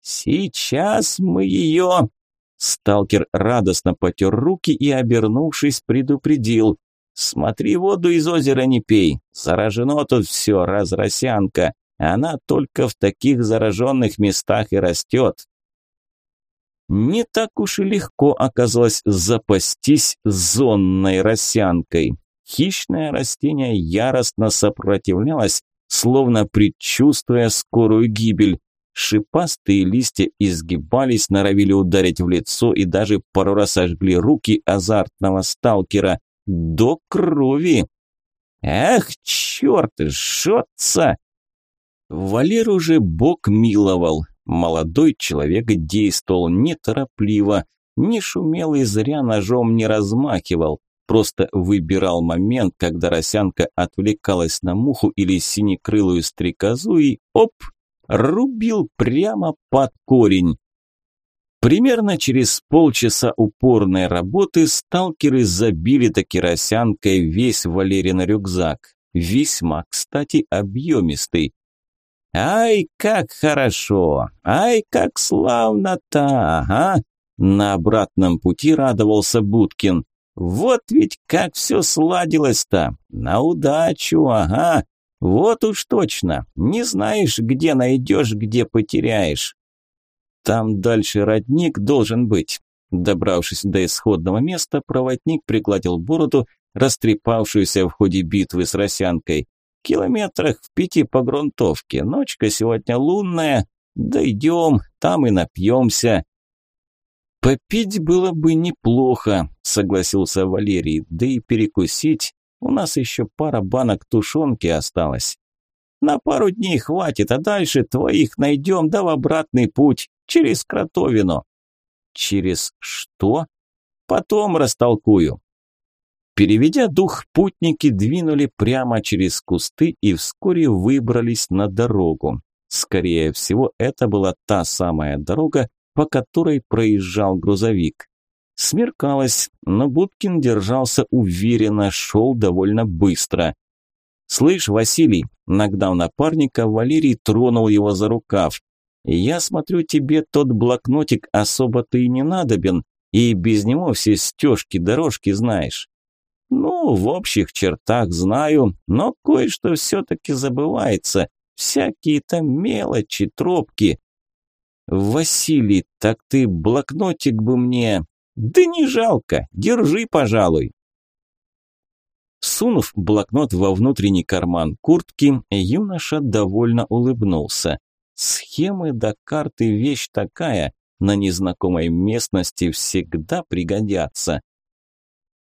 [SPEAKER 1] «Сейчас мы ее...» Сталкер радостно потер руки и, обернувшись, предупредил. «Смотри, воду из озера не пей. Заражено тут все, разросянка. Она только в таких зараженных местах и растет». Не так уж и легко оказалось запастись зонной росянкой. Хищное растение яростно сопротивлялось, словно предчувствуя скорую гибель. Шипастые листья изгибались, норовили ударить в лицо и даже пару раз ожгли руки азартного сталкера. До крови! Эх, черт, жжется! Валер уже бог миловал. Молодой человек действовал неторопливо, не шумел и зря ножом не размахивал просто выбирал момент, когда росянка отвлекалась на муху или синекрылую стрекозу и оп, рубил прямо под корень. Примерно через полчаса упорной работы сталкеры забили таки росянкой весь Валерин рюкзак. Весьма, кстати, объемистый. «Ай, как хорошо! Ай, как славно-то! Ага!» На обратном пути радовался Будкин. Вот ведь как все сладилось-то. На удачу, ага. Вот уж точно. Не знаешь, где найдешь, где потеряешь. Там дальше родник должен быть. Добравшись до исходного места, проводник пригладил бороду, растрепавшуюся в ходе битвы с росянкой. Километрах в пяти по грунтовке. Ночка сегодня лунная. Дойдем, там и напьемся. «Попить было бы неплохо», – согласился Валерий, – «да и перекусить. У нас еще пара банок тушенки осталось». «На пару дней хватит, а дальше твоих найдем, да в обратный путь, через Кротовину». «Через что?» «Потом растолкую». Переведя дух, путники двинули прямо через кусты и вскоре выбрались на дорогу. Скорее всего, это была та самая дорога, по которой проезжал грузовик. Смеркалось, но Будкин держался уверенно, шел довольно быстро. «Слышь, Василий», – нагнав напарника, Валерий тронул его за рукав. «Я смотрю, тебе тот блокнотик особо-то и не надобен, и без него все стежки-дорожки знаешь». «Ну, в общих чертах знаю, но кое-что все-таки забывается. Всякие-то мелочи, тропки. «Василий, так ты блокнотик бы мне...» «Да не жалко, держи, пожалуй». Сунув блокнот во внутренний карман куртки, юноша довольно улыбнулся. Схемы до карты вещь такая, на незнакомой местности всегда пригодятся.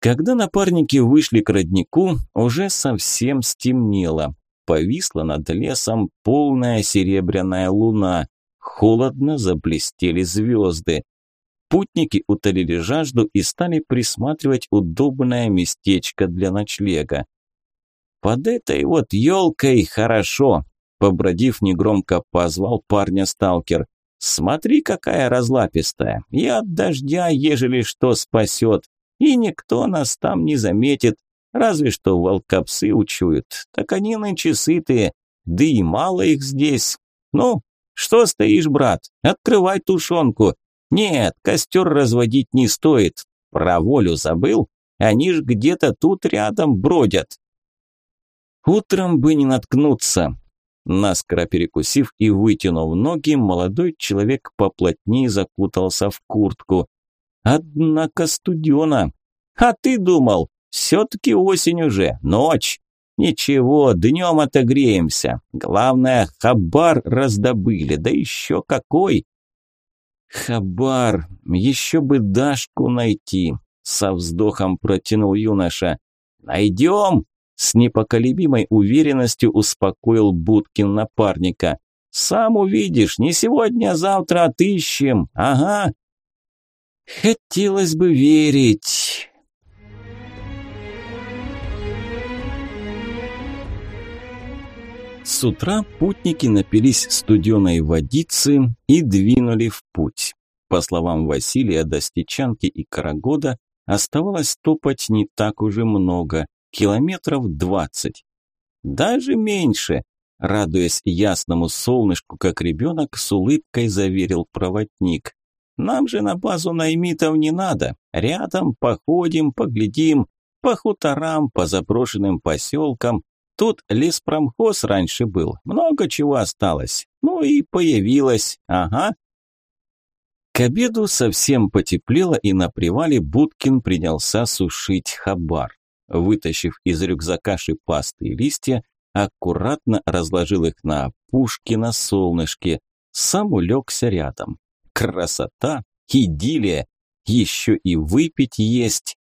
[SPEAKER 1] Когда напарники вышли к роднику, уже совсем стемнело. Повисла над лесом полная серебряная луна. Холодно заблестели звезды. Путники утолили жажду и стали присматривать удобное местечко для ночлега. «Под этой вот елкой хорошо», – побродив негромко позвал парня сталкер. «Смотри, какая разлапистая, и от дождя, ежели что, спасет, и никто нас там не заметит, разве что волкопсы учуют, так они нынче сытые, да и мало их здесь. Ну, что стоишь, брат? Открывай тушенку. Нет, костер разводить не стоит. Про волю забыл? Они ж где-то тут рядом бродят. Утром бы не наткнуться. Наскоро перекусив и вытянув ноги, молодой человек поплотнее закутался в куртку. Однако студена. А ты думал, все-таки осень уже, ночь. Ничего, днем отогреемся. Главное, хабар раздобыли, да еще какой. Хабар, еще бы Дашку найти, со вздохом протянул юноша. Найдем, с непоколебимой уверенностью успокоил Будкин напарника. Сам увидишь, не сегодня, а завтра отыщем. Ага. Хотелось бы верить. С утра путники напились студеной водицы и двинули в путь. По словам Василия, до Стечанки и Карагода оставалось топать не так уже много, километров двадцать. Даже меньше, радуясь ясному солнышку, как ребенок, с улыбкой заверил проводник. Нам же на базу наймитов не надо. Рядом походим, поглядим, по хуторам, по заброшенным поселкам. Тут леспромхоз раньше был, много чего осталось. Ну и появилось, ага. К обеду совсем потеплело, и на привале Будкин принялся сушить хабар. Вытащив из рюкзака шипастые листья, аккуратно разложил их на опушке на солнышке, сам улегся рядом. Красота, идиллия, еще и выпить есть.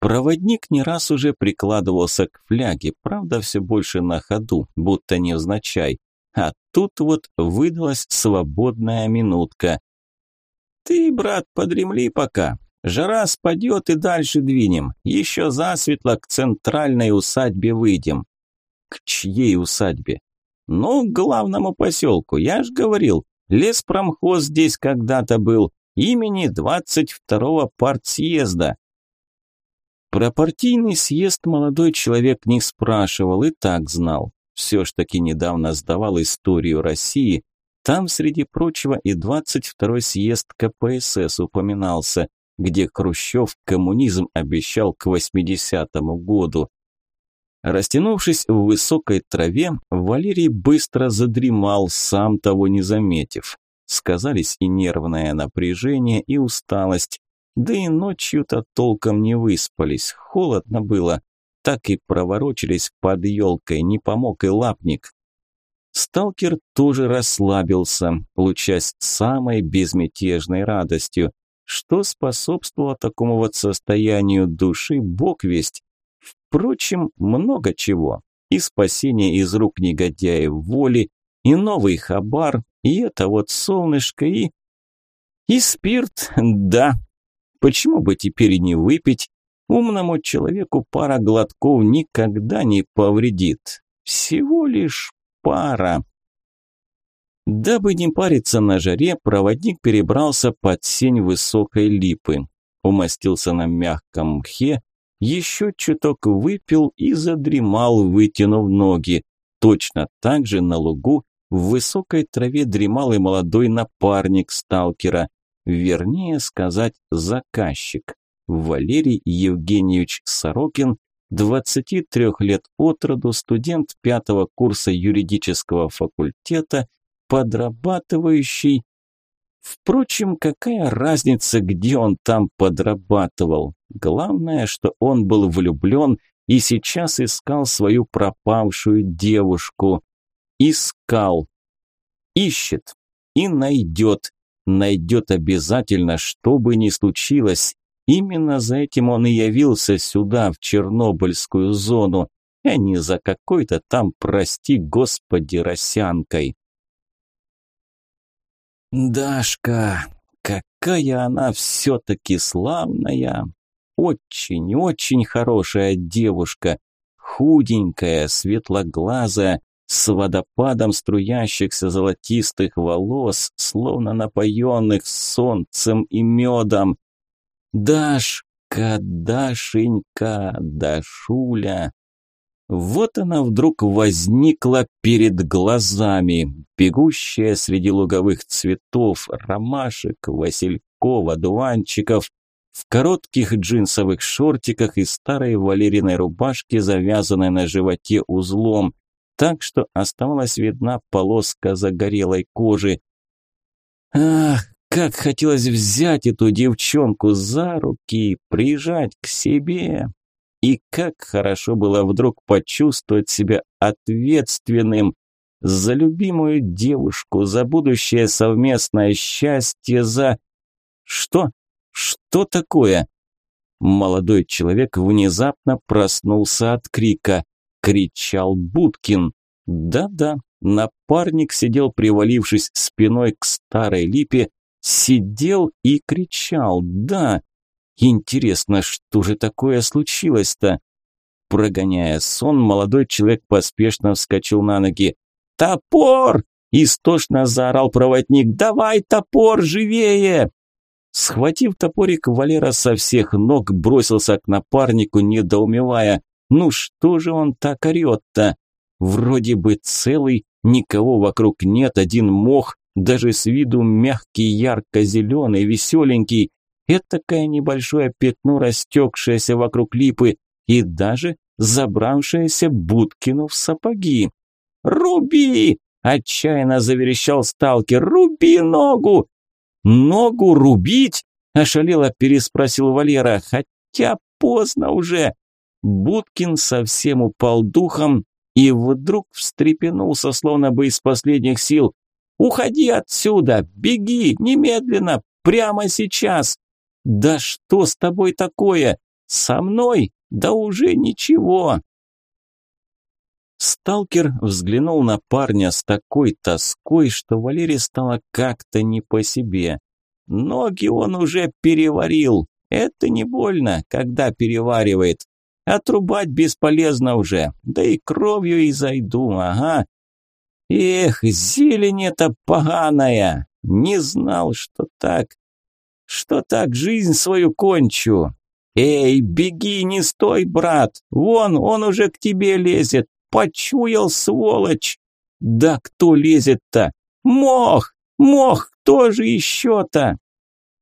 [SPEAKER 1] Проводник не раз уже прикладывался к фляге, правда, все больше на ходу, будто невзначай. А тут вот выдалась свободная минутка. «Ты, брат, подремли пока. Жара спадет и дальше двинем. Еще засветло к центральной усадьбе выйдем». «К чьей усадьбе?» «Ну, к главному поселку. Я ж говорил, леспромхоз здесь когда-то был. Имени 22-го партсъезда. Про партийный съезд молодой человек не спрашивал и так знал. Все ж таки недавно сдавал историю России. Там, среди прочего, и 22-й съезд КПСС упоминался, где Хрущев коммунизм обещал к 80-му году. Растянувшись в высокой траве, Валерий быстро задремал, сам того не заметив. Сказались и нервное напряжение, и усталость. Да и ночью-то толком не выспались, холодно было. Так и проворочились под елкой, не помог и лапник. Сталкер тоже расслабился, лучась самой безмятежной радостью. Что способствовало такому вот состоянию души, бог весть. Впрочем, много чего. И спасение из рук негодяев воли, и новый хабар, и это вот солнышко, и... И спирт, да, Почему бы теперь и не выпить? Умному человеку пара глотков никогда не повредит. Всего лишь пара. Дабы не париться на жаре, проводник перебрался под сень высокой липы. Умостился на мягком мхе, еще чуток выпил и задремал, вытянув ноги. Точно так же на лугу в высокой траве дремал и молодой напарник сталкера вернее сказать заказчик, Валерий Евгеньевич Сорокин, 23 лет от роду, студент пятого курса юридического факультета, подрабатывающий. Впрочем, какая разница, где он там подрабатывал? Главное, что он был влюблен и сейчас искал свою пропавшую девушку. Искал. Ищет. И найдет найдет обязательно, что бы ни случилось. Именно за этим он и явился сюда, в Чернобыльскую зону, а не за какой-то там, прости господи, росянкой. Дашка, какая она все-таки славная, очень-очень хорошая девушка, худенькая, светлоглазая, с водопадом струящихся золотистых волос, словно напоенных солнцем и медом. Дашка, Дашенька, Дашуля. Вот она вдруг возникла перед глазами, бегущая среди луговых цветов, ромашек, васильков, одуванчиков, в коротких джинсовых шортиках и старой валериной рубашке, завязанной на животе узлом, так что оставалась видна полоска загорелой кожи. Ах, как хотелось взять эту девчонку за руки и прижать к себе. И как хорошо было вдруг почувствовать себя ответственным за любимую девушку, за будущее совместное счастье, за... Что? Что такое? Молодой человек внезапно проснулся от крика. Кричал Будкин. Да-да, напарник сидел, привалившись спиной к старой липе, сидел и кричал. Да, интересно, что же такое случилось-то? Прогоняя сон, молодой человек поспешно вскочил на ноги. «Топор!» – истошно заорал проводник. «Давай топор, живее!» Схватив топорик, Валера со всех ног бросился к напарнику, недоумевая. Ну что же он так орет-то? Вроде бы целый, никого вокруг нет, один мох, даже с виду мягкий, ярко-зеленый, веселенький. Этакое небольшое пятно, растекшееся вокруг липы и даже забравшееся Будкину в сапоги. «Руби!» – отчаянно заверещал сталкер. «Руби ногу! «Ногу рубить?» – ошалело переспросил Валера. «Хотя поздно уже». Будкин совсем упал духом и вдруг встрепенулся, словно бы из последних сил. «Уходи отсюда! Беги! Немедленно! Прямо сейчас!» «Да что с тобой такое? Со мной? Да уже ничего!» Сталкер взглянул на парня с такой тоской, что Валере стало как-то не по себе. Ноги он уже переварил. Это не больно, когда переваривает. Отрубать бесполезно уже, да и кровью и зайду, ага. Эх, зелень эта поганая, не знал, что так, что так жизнь свою кончу. Эй, беги, не стой, брат, вон он уже к тебе лезет, Почуял, сволочь! Да кто лезет-то? Мох! Мох! Кто же еще-то?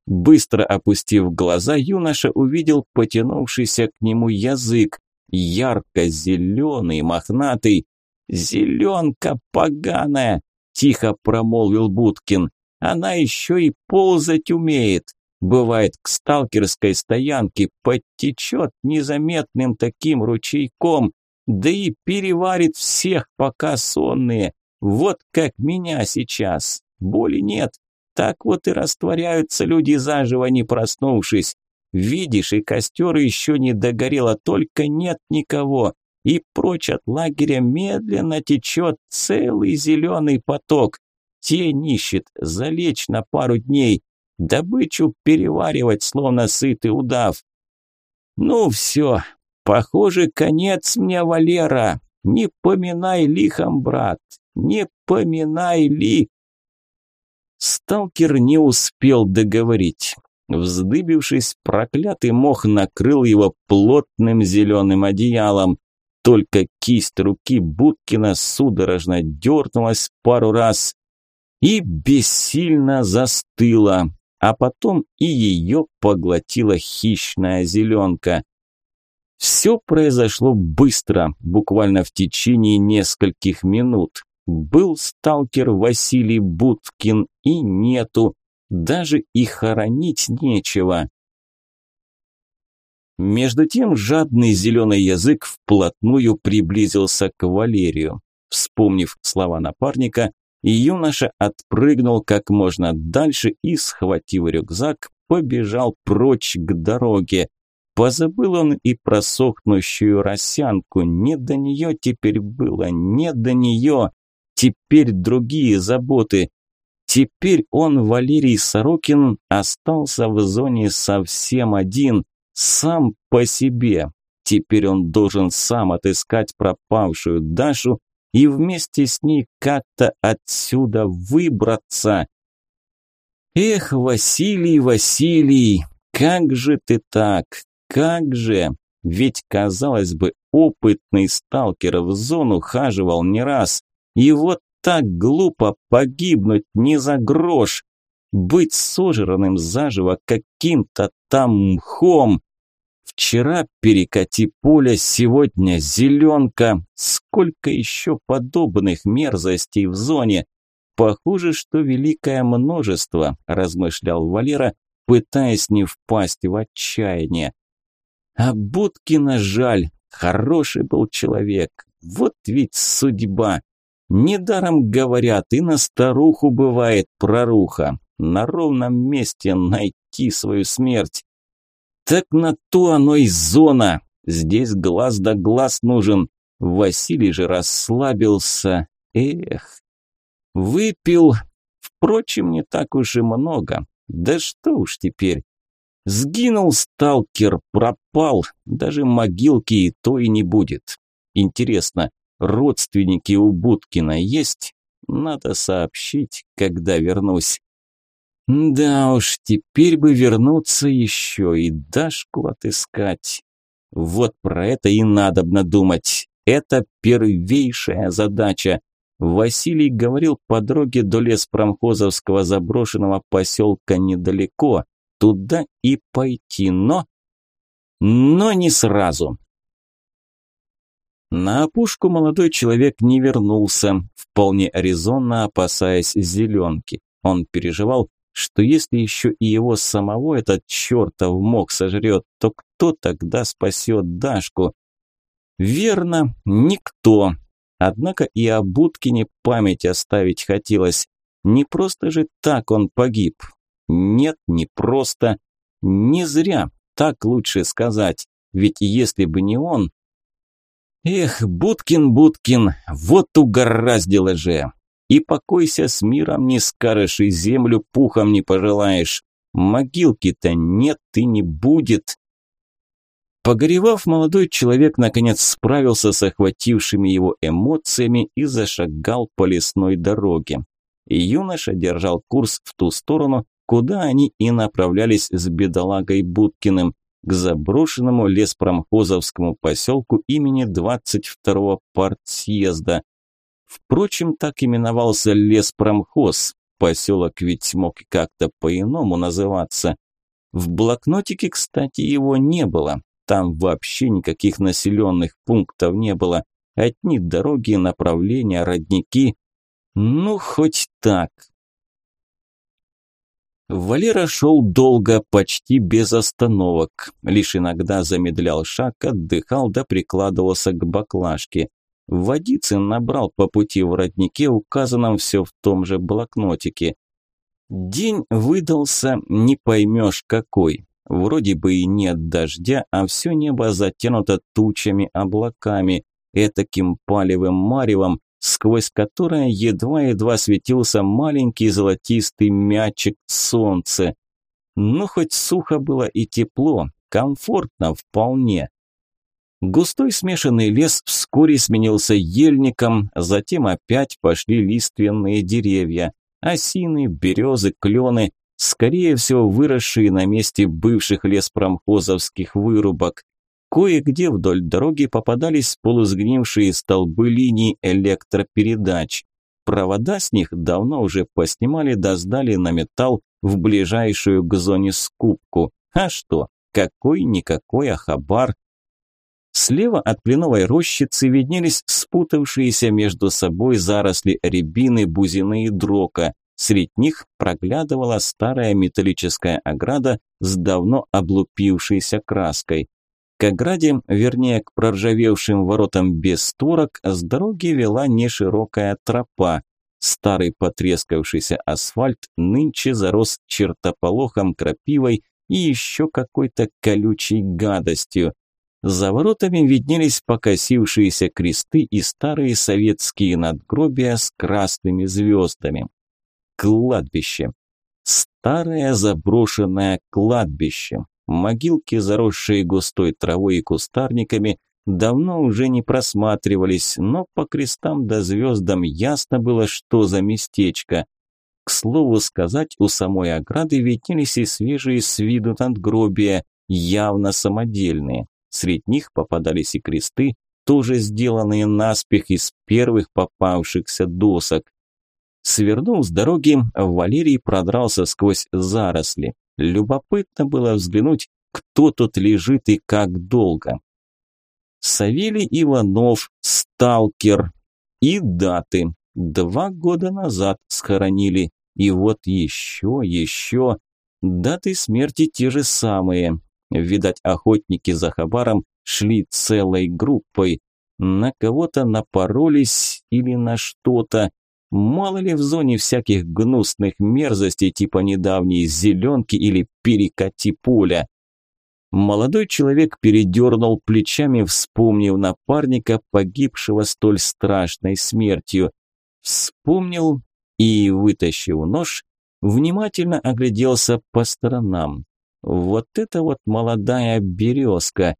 [SPEAKER 1] Быстро опустив глаза, юноша увидел потянувшийся к нему язык. Ярко-зеленый, мохнатый. «Зеленка поганая!» – тихо промолвил Будкин. «Она еще и ползать умеет. Бывает, к сталкерской стоянке подтечет незаметным таким ручейком, да и переварит всех, пока сонные. Вот как меня сейчас. Боли нет. Так вот и растворяются люди заживо, не проснувшись. Видишь, и костер еще не догорело, а только нет никого. И прочь от лагеря медленно течет целый зеленый поток. Тень ищет, залечь на пару дней. Добычу переваривать, словно сытый удав. Ну все, Похоже, конец мне, Валера. Не поминай лихом, брат. Не поминай ли. Сталкер не успел договорить. Вздыбившись, проклятый мох накрыл его плотным зеленым одеялом. Только кисть руки Будкина судорожно дернулась пару раз и бессильно застыла, а потом и ее поглотила хищная зеленка. Все произошло быстро, буквально в течение нескольких минут. Был сталкер Василий Будкин и нету, даже и хоронить нечего. Между тем жадный зеленый язык вплотную приблизился к Валерию. Вспомнив слова напарника, юноша отпрыгнул как можно дальше и, схватив рюкзак, побежал прочь к дороге. Позабыл он и про сохнущую росянку. Не до нее теперь было, не до нее. Теперь другие заботы. Теперь он, Валерий Сорокин, остался в зоне совсем один, сам по себе. Теперь он должен сам отыскать пропавшую Дашу и вместе с ней как-то отсюда выбраться. Эх, Василий, Василий, как же ты так? Как же? Ведь, казалось бы, опытный сталкер в зону хаживал не раз. И вот так глупо погибнуть не за грош. Быть сожранным заживо каким-то там мхом. Вчера перекати поле, сегодня зеленка. Сколько еще подобных мерзостей в зоне? Похоже, что великое множество, размышлял Валера, пытаясь не впасть в отчаяние. А Будкина жаль, хороший был человек. Вот ведь судьба. Недаром говорят, и на старуху бывает проруха. На ровном месте найти свою смерть. Так на то оно и зона. Здесь глаз да глаз нужен. Василий же расслабился. Эх. Выпил. Впрочем, не так уж и много. Да что уж теперь. Сгинул сталкер, пропал. Даже могилки и то и не будет. Интересно, родственники у Будкина есть? Надо сообщить, когда вернусь. Да уж, теперь бы вернуться еще и Дашку отыскать. Вот про это и надобно думать. Это первейшая задача. Василий говорил по дороге до леспромхозовского заброшенного поселка недалеко. Туда и пойти, но... Но не сразу. На опушку молодой человек не вернулся, вполне резонно опасаясь зеленки. Он переживал, что если еще и его самого этот чертов мог сожрет, то кто тогда спасет Дашку? Верно, никто. Однако и о Будкине память оставить хотелось. Не просто же так он погиб. Нет, не просто. Не зря, так лучше сказать. Ведь если бы не он... Эх, Будкин, Будкин, вот угораздило же. И покойся с миром не скажешь, и землю пухом не пожелаешь. Могилки-то нет и не будет. Погоревав, молодой человек наконец справился с охватившими его эмоциями и зашагал по лесной дороге. Юноша держал курс в ту сторону, куда они и направлялись с бедолагой Будкиным, к заброшенному леспромхозовскому поселку имени 22-го партсъезда, Впрочем, так именовался леспромхоз. Поселок ведь мог как-то по-иному называться. В блокнотике, кстати, его не было. Там вообще никаких населенных пунктов не было. Одни дороги, направления, родники. Ну, хоть так. Валера шел долго, почти без остановок. Лишь иногда замедлял шаг, отдыхал да прикладывался к баклажке. Водицы набрал по пути в роднике, указанном все в том же блокнотике. День выдался, не поймешь какой. Вроде бы и нет дождя, а все небо затянуто тучами, облаками, этаким палевым маревом, сквозь которое едва-едва светился маленький золотистый мячик солнца. Ну, хоть сухо было и тепло, комфортно вполне. Густой смешанный лес вскоре сменился ельником, затем опять пошли лиственные деревья. Осины, березы, клены, скорее всего выросшие на месте бывших леспромхозовских вырубок. Кое-где вдоль дороги попадались полусгнившие столбы линий электропередач. Провода с них давно уже поснимали да сдали на металл в ближайшую к зоне скупку. А что, какой-никакой ахабар Слева от кленовой рощицы виднелись спутавшиеся между собой заросли рябины, бузины и дрока. Среди них проглядывала старая металлическая ограда с давно облупившейся краской. К ограде, вернее, к проржавевшим воротам без створок, с дороги вела неширокая тропа. Старый потрескавшийся асфальт нынче зарос чертополохом, крапивой и еще какой-то колючей гадостью. За воротами виднелись покосившиеся кресты и старые советские надгробия с красными звездами. Кладбище. Старое заброшенное кладбище. Могилки, заросшие густой травой и кустарниками, давно уже не просматривались, но по крестам да звездам ясно было, что за местечко. К слову сказать, у самой ограды виднелись и свежие с виду надгробия, явно самодельные. Среди них попадались и кресты, тоже сделанные наспех из первых попавшихся досок. Свернув с дороги, Валерий продрался сквозь заросли. Любопытно было взглянуть, кто тут лежит и как долго. Савелий Иванов, сталкер. И даты. Два года назад схоронили. И вот еще, еще. Даты смерти те же самые. Видать, охотники за хабаром шли целой группой. На кого-то напоролись или на что-то. Мало ли в зоне всяких гнусных мерзостей типа недавней зеленки или перекати пуля. Молодой человек передернул плечами, вспомнив напарника, погибшего столь страшной смертью. Вспомнил и, вытащив нож, внимательно огляделся по сторонам. Вот это вот молодая березка.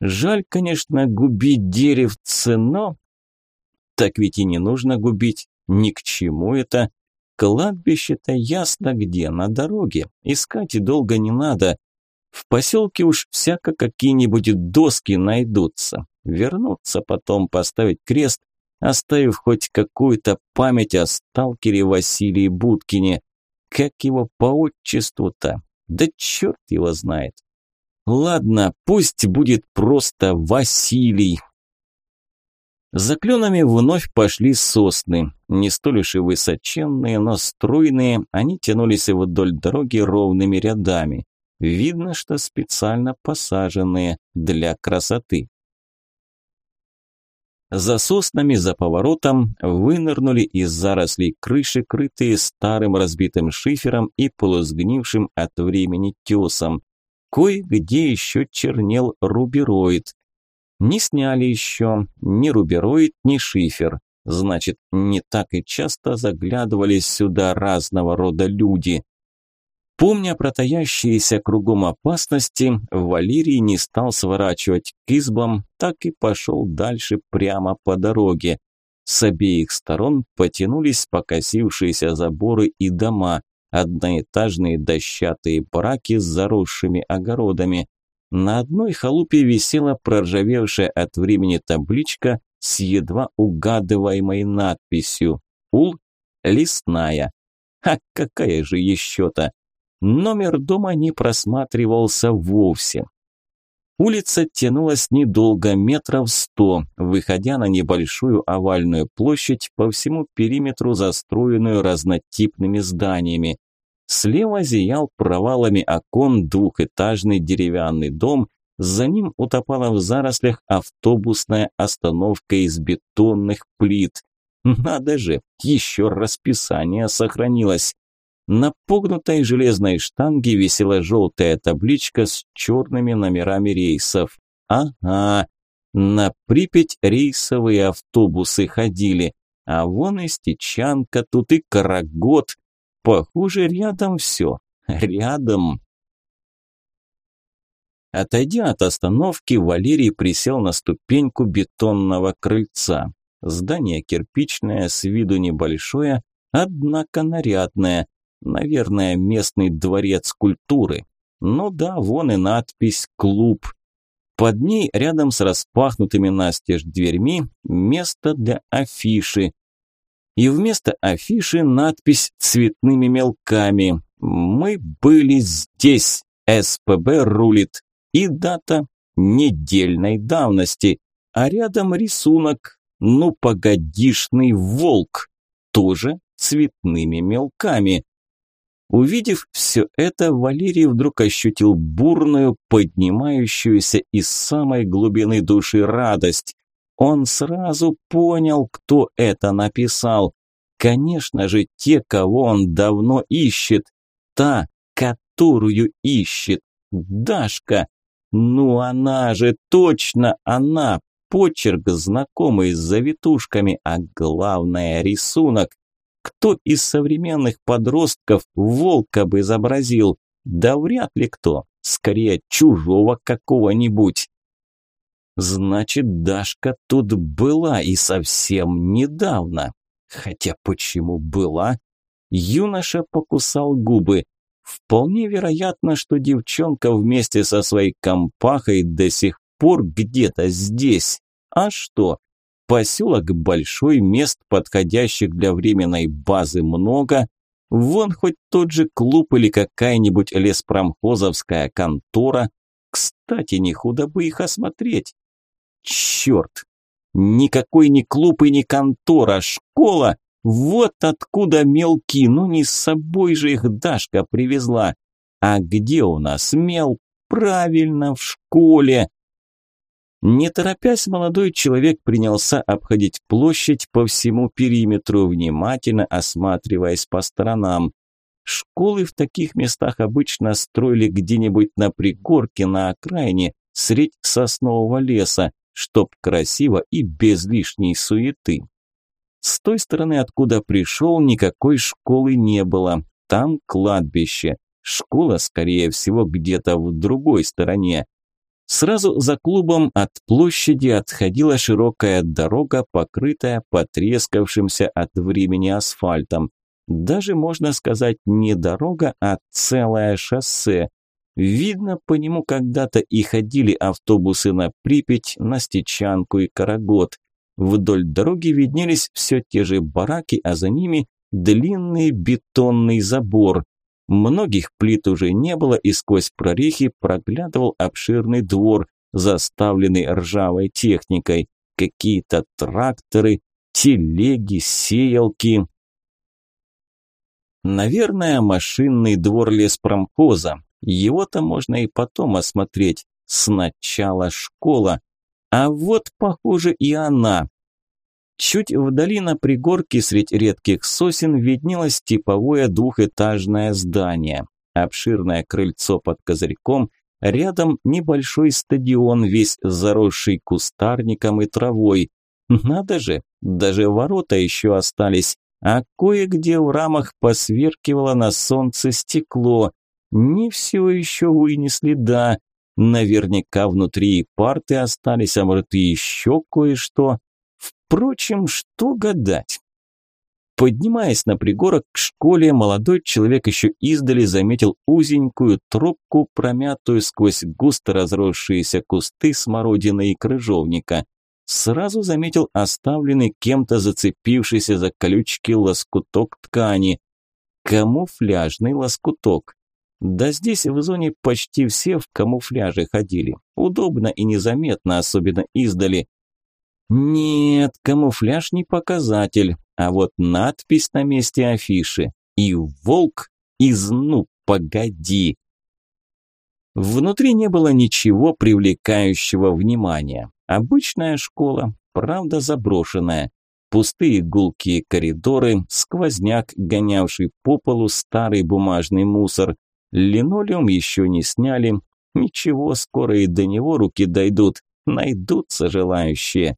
[SPEAKER 1] Жаль, конечно, губить деревце, но... Так ведь и не нужно губить, ни к чему это. Кладбище-то ясно где, на дороге. Искать и долго не надо. В поселке уж всяко какие-нибудь доски найдутся. Вернуться потом, поставить крест, оставив хоть какую-то память о сталкере Василии Будкине. Как его по отчеству-то? Да черт его знает. Ладно, пусть будет просто Василий. За кленами вновь пошли сосны. Не столь уж и высоченные, но стройные, они тянулись вдоль дороги ровными рядами. Видно, что специально посаженные для красоты. За соснами, за поворотом вынырнули из зарослей крыши, крытые старым разбитым шифером и полусгнившим от времени тесом. Кое-где еще чернел рубероид. Не сняли еще ни рубероид, ни шифер. Значит, не так и часто заглядывались сюда разного рода люди. Помня про таящиеся кругом опасности, Валерий не стал сворачивать к избам, так и пошел дальше прямо по дороге. С обеих сторон потянулись покосившиеся заборы и дома, одноэтажные дощатые бараки с заросшими огородами. На одной халупе висела проржавевшая от времени табличка с едва угадываемой надписью «Ул лесная». А какая же еще-то? Номер дома не просматривался вовсе. Улица тянулась недолго, метров сто, выходя на небольшую овальную площадь по всему периметру, застроенную разнотипными зданиями. Слева зиял провалами окон двухэтажный деревянный дом, за ним утопала в зарослях автобусная остановка из бетонных плит. Надо же, еще расписание сохранилось. На погнутой железной штанге висела желтая табличка с черными номерами рейсов. Ага, на Припять рейсовые автобусы ходили, а вон и Стечанка, тут и Карагод. Похоже, рядом все, рядом. Отойдя от остановки, Валерий присел на ступеньку бетонного крыльца. Здание кирпичное, с виду небольшое, однако нарядное. Наверное, местный дворец культуры. Ну да, вон и надпись «Клуб». Под ней, рядом с распахнутыми настежь дверьми, место для афиши. И вместо афиши надпись цветными мелками «Мы были здесь, СПБ рулит» и дата недельной давности, а рядом рисунок «Ну погодишный волк» тоже цветными мелками. Увидев все это, Валерий вдруг ощутил бурную, поднимающуюся из самой глубины души радость. Он сразу понял, кто это написал. Конечно же, те, кого он давно ищет. Та, которую ищет. Дашка. Ну она же, точно она. Почерк знакомый с завитушками, а главное рисунок. Кто из современных подростков волка бы изобразил? Да вряд ли кто. Скорее, чужого какого-нибудь. Значит, Дашка тут была и совсем недавно. Хотя почему была? Юноша покусал губы. Вполне вероятно, что девчонка вместе со своей компахой до сих пор где-то здесь. А что? Поселок большой, мест, подходящих для временной базы, много. Вон хоть тот же клуб или какая-нибудь леспромхозовская контора. Кстати, не худо бы их осмотреть. Черт! Никакой не клуб и не контора, школа! Вот откуда мелки, ну не с собой же их Дашка привезла. А где у нас мел? Правильно, в школе. Не торопясь, молодой человек принялся обходить площадь по всему периметру, внимательно осматриваясь по сторонам. Школы в таких местах обычно строили где-нибудь на пригорке на окраине, средь соснового леса, чтоб красиво и без лишней суеты. С той стороны, откуда пришел, никакой школы не было. Там кладбище. Школа, скорее всего, где-то в другой стороне. Сразу за клубом от площади отходила широкая дорога, покрытая потрескавшимся от времени асфальтом. Даже, можно сказать, не дорога, а целое шоссе. Видно, по нему когда-то и ходили автобусы на Припять, на Стечанку и Карагод. Вдоль дороги виднелись все те же бараки, а за ними длинный бетонный забор. Многих плит уже не было, и сквозь прорехи проглядывал обширный двор, заставленный ржавой техникой. Какие-то тракторы, телеги, сеялки, Наверное, машинный двор леспромхоза. Его-то можно и потом осмотреть. Сначала школа. А вот, похоже, и она. Чуть вдали на пригорке среди редких сосен виднелось типовое двухэтажное здание. Обширное крыльцо под козырьком, рядом небольшой стадион, весь заросший кустарником и травой. Надо же, даже ворота еще остались а кое-где в рамах посверкивало на солнце стекло. Не все еще вынесли, да. Наверняка внутри парты остались, а может и еще кое-что. Впрочем, что гадать? Поднимаясь на пригорок к школе, молодой человек еще издали заметил узенькую трубку, промятую сквозь густо разросшиеся кусты смородины и крыжовника сразу заметил оставленный кем-то зацепившийся за колючки лоскуток ткани. Камуфляжный лоскуток. Да здесь в зоне почти все в камуфляже ходили. Удобно и незаметно, особенно издали. Нет, камуфляж не показатель, а вот надпись на месте афиши. И волк из «Ну, погоди». Внутри не было ничего привлекающего внимания. Обычная школа, правда заброшенная. Пустые гулкие коридоры, сквозняк, гонявший по полу старый бумажный мусор. Линолеум еще не сняли. Ничего, скоро и до него руки дойдут. Найдутся желающие.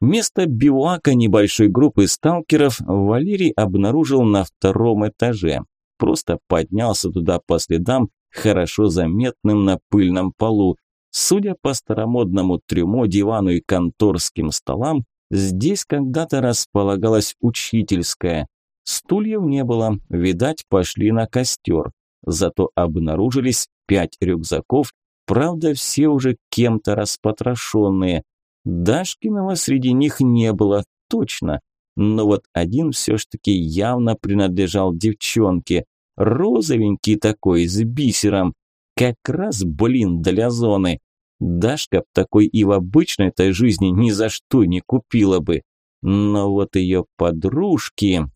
[SPEAKER 1] Место бивуака небольшой группы сталкеров Валерий обнаружил на втором этаже. Просто поднялся туда по следам, хорошо заметным на пыльном полу. Судя по старомодному трюмо, дивану и конторским столам, здесь когда-то располагалась учительская. Стульев не было, видать, пошли на костер. Зато обнаружились пять рюкзаков, правда, все уже кем-то распотрошенные. Дашкиного среди них не было, точно. Но вот один все ж таки явно принадлежал девчонке. Розовенький такой, с бисером. Как раз, блин, для зоны. Дашка б такой и в обычной-то жизни ни за что не купила бы. Но вот ее подружки...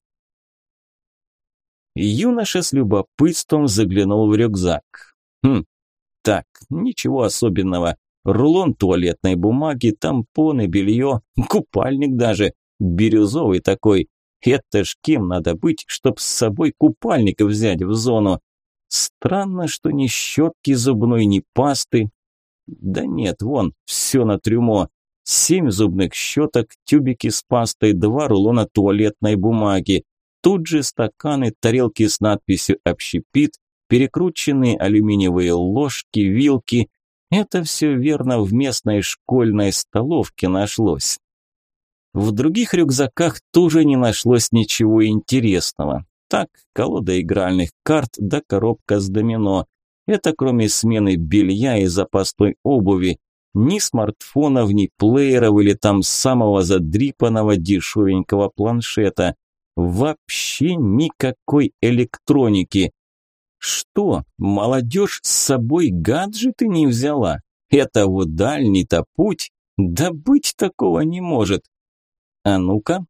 [SPEAKER 1] Юноша с любопытством заглянул в рюкзак. Хм, так, ничего особенного. Рулон туалетной бумаги, тампоны, белье, купальник даже. Бирюзовый такой. Это ж кем надо быть, чтоб с собой купальник взять в зону? Странно, что ни щетки зубной, ни пасты, да нет, вон, все на трюмо. Семь зубных щеток, тюбики с пастой, два рулона туалетной бумаги. Тут же стаканы, тарелки с надписью «Общепит», перекрученные алюминиевые ложки, вилки. Это все верно в местной школьной столовке нашлось. В других рюкзаках тоже не нашлось ничего интересного. Так, колода игральных карт да коробка с домино. Это кроме смены белья и запасной обуви. Ни смартфонов, ни плееров или там самого задрипанного дешевенького планшета. Вообще никакой электроники. Что, молодежь с собой гаджеты не взяла? Это вот дальний-то путь? Да быть такого не может. А ну-ка.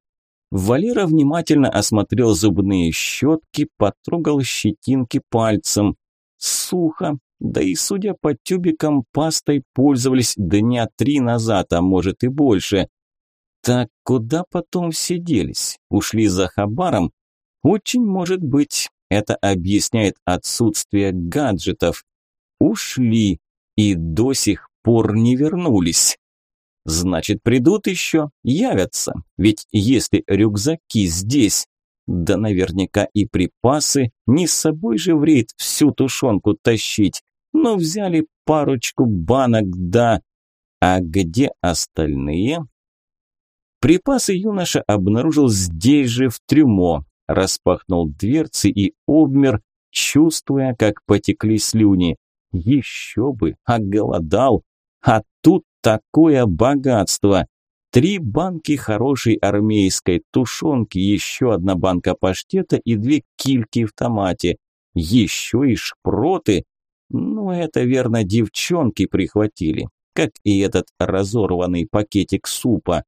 [SPEAKER 1] Валера внимательно осмотрел зубные щетки, потрогал щетинки пальцем. Сухо, да и судя по тюбикам, пастой пользовались дня три назад, а может и больше. Так куда потом все делись? Ушли за хабаром? Очень может быть. Это объясняет отсутствие гаджетов. Ушли и до сих пор не вернулись. Значит, придут еще, явятся. Ведь если рюкзаки здесь, да наверняка и припасы, не с собой же в рейд всю тушенку тащить. Но взяли парочку банок, да. А где остальные? Припасы юноша обнаружил здесь же в трюмо, распахнул дверцы и обмер, чувствуя, как потекли слюни. Еще бы, оголодал. А тут такое богатство. Три банки хорошей армейской тушенки, еще одна банка паштета и две кильки в томате. Еще и шпроты. Ну, это верно, девчонки прихватили. Как и этот разорванный пакетик супа.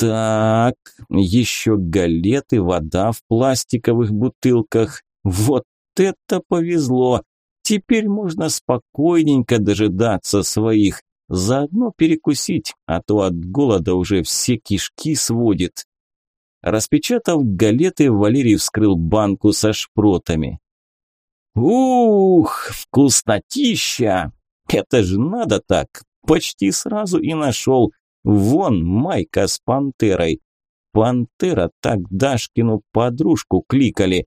[SPEAKER 1] Так, еще галеты, вода в пластиковых бутылках. Вот это повезло. Теперь можно спокойненько дожидаться своих. Заодно перекусить, а то от голода уже все кишки сводит. Распечатав галеты, Валерий вскрыл банку со шпротами. «Ух, вкуснотища! Это же надо так! Почти сразу и нашел. Вон майка с пантерой. Пантера так Дашкину подружку кликали.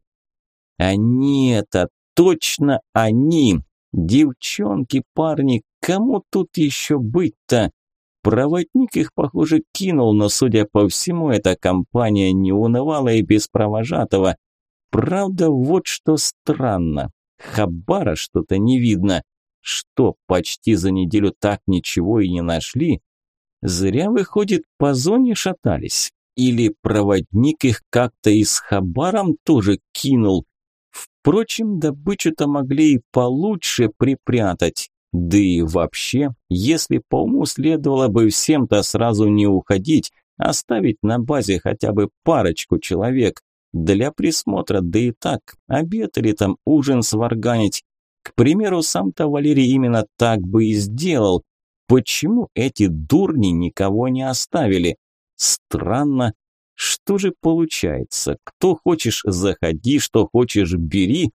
[SPEAKER 1] Они это, точно они. Девчонки, парни, кому тут еще быть-то? Проводник их, похоже, кинул, но, судя по всему, эта компания не унывала и без провожатого. Правда, вот что странно. Хабара что-то не видно. Что, почти за неделю так ничего и не нашли? Зря, выходит, по зоне шатались. Или проводник их как-то и с хабаром тоже кинул. Впрочем, добычу-то могли и получше припрятать. Да и вообще, если по уму следовало бы всем-то сразу не уходить, оставить на базе хотя бы парочку человек для присмотра, да и так, обед или там ужин сварганить. К примеру, сам-то Валерий именно так бы и сделал, Почему эти дурни никого не оставили? Странно. Что же получается? Кто хочешь, заходи, что хочешь, бери.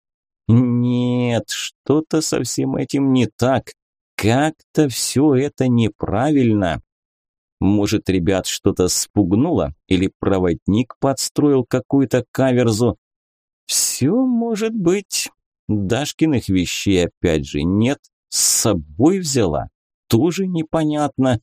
[SPEAKER 1] Нет, что-то со всем этим не так. Как-то все это неправильно. Может, ребят что-то спугнуло? Или проводник подстроил какую-то каверзу? Все может быть. Дашкиных вещей опять же нет. С собой взяла тоже непонятно.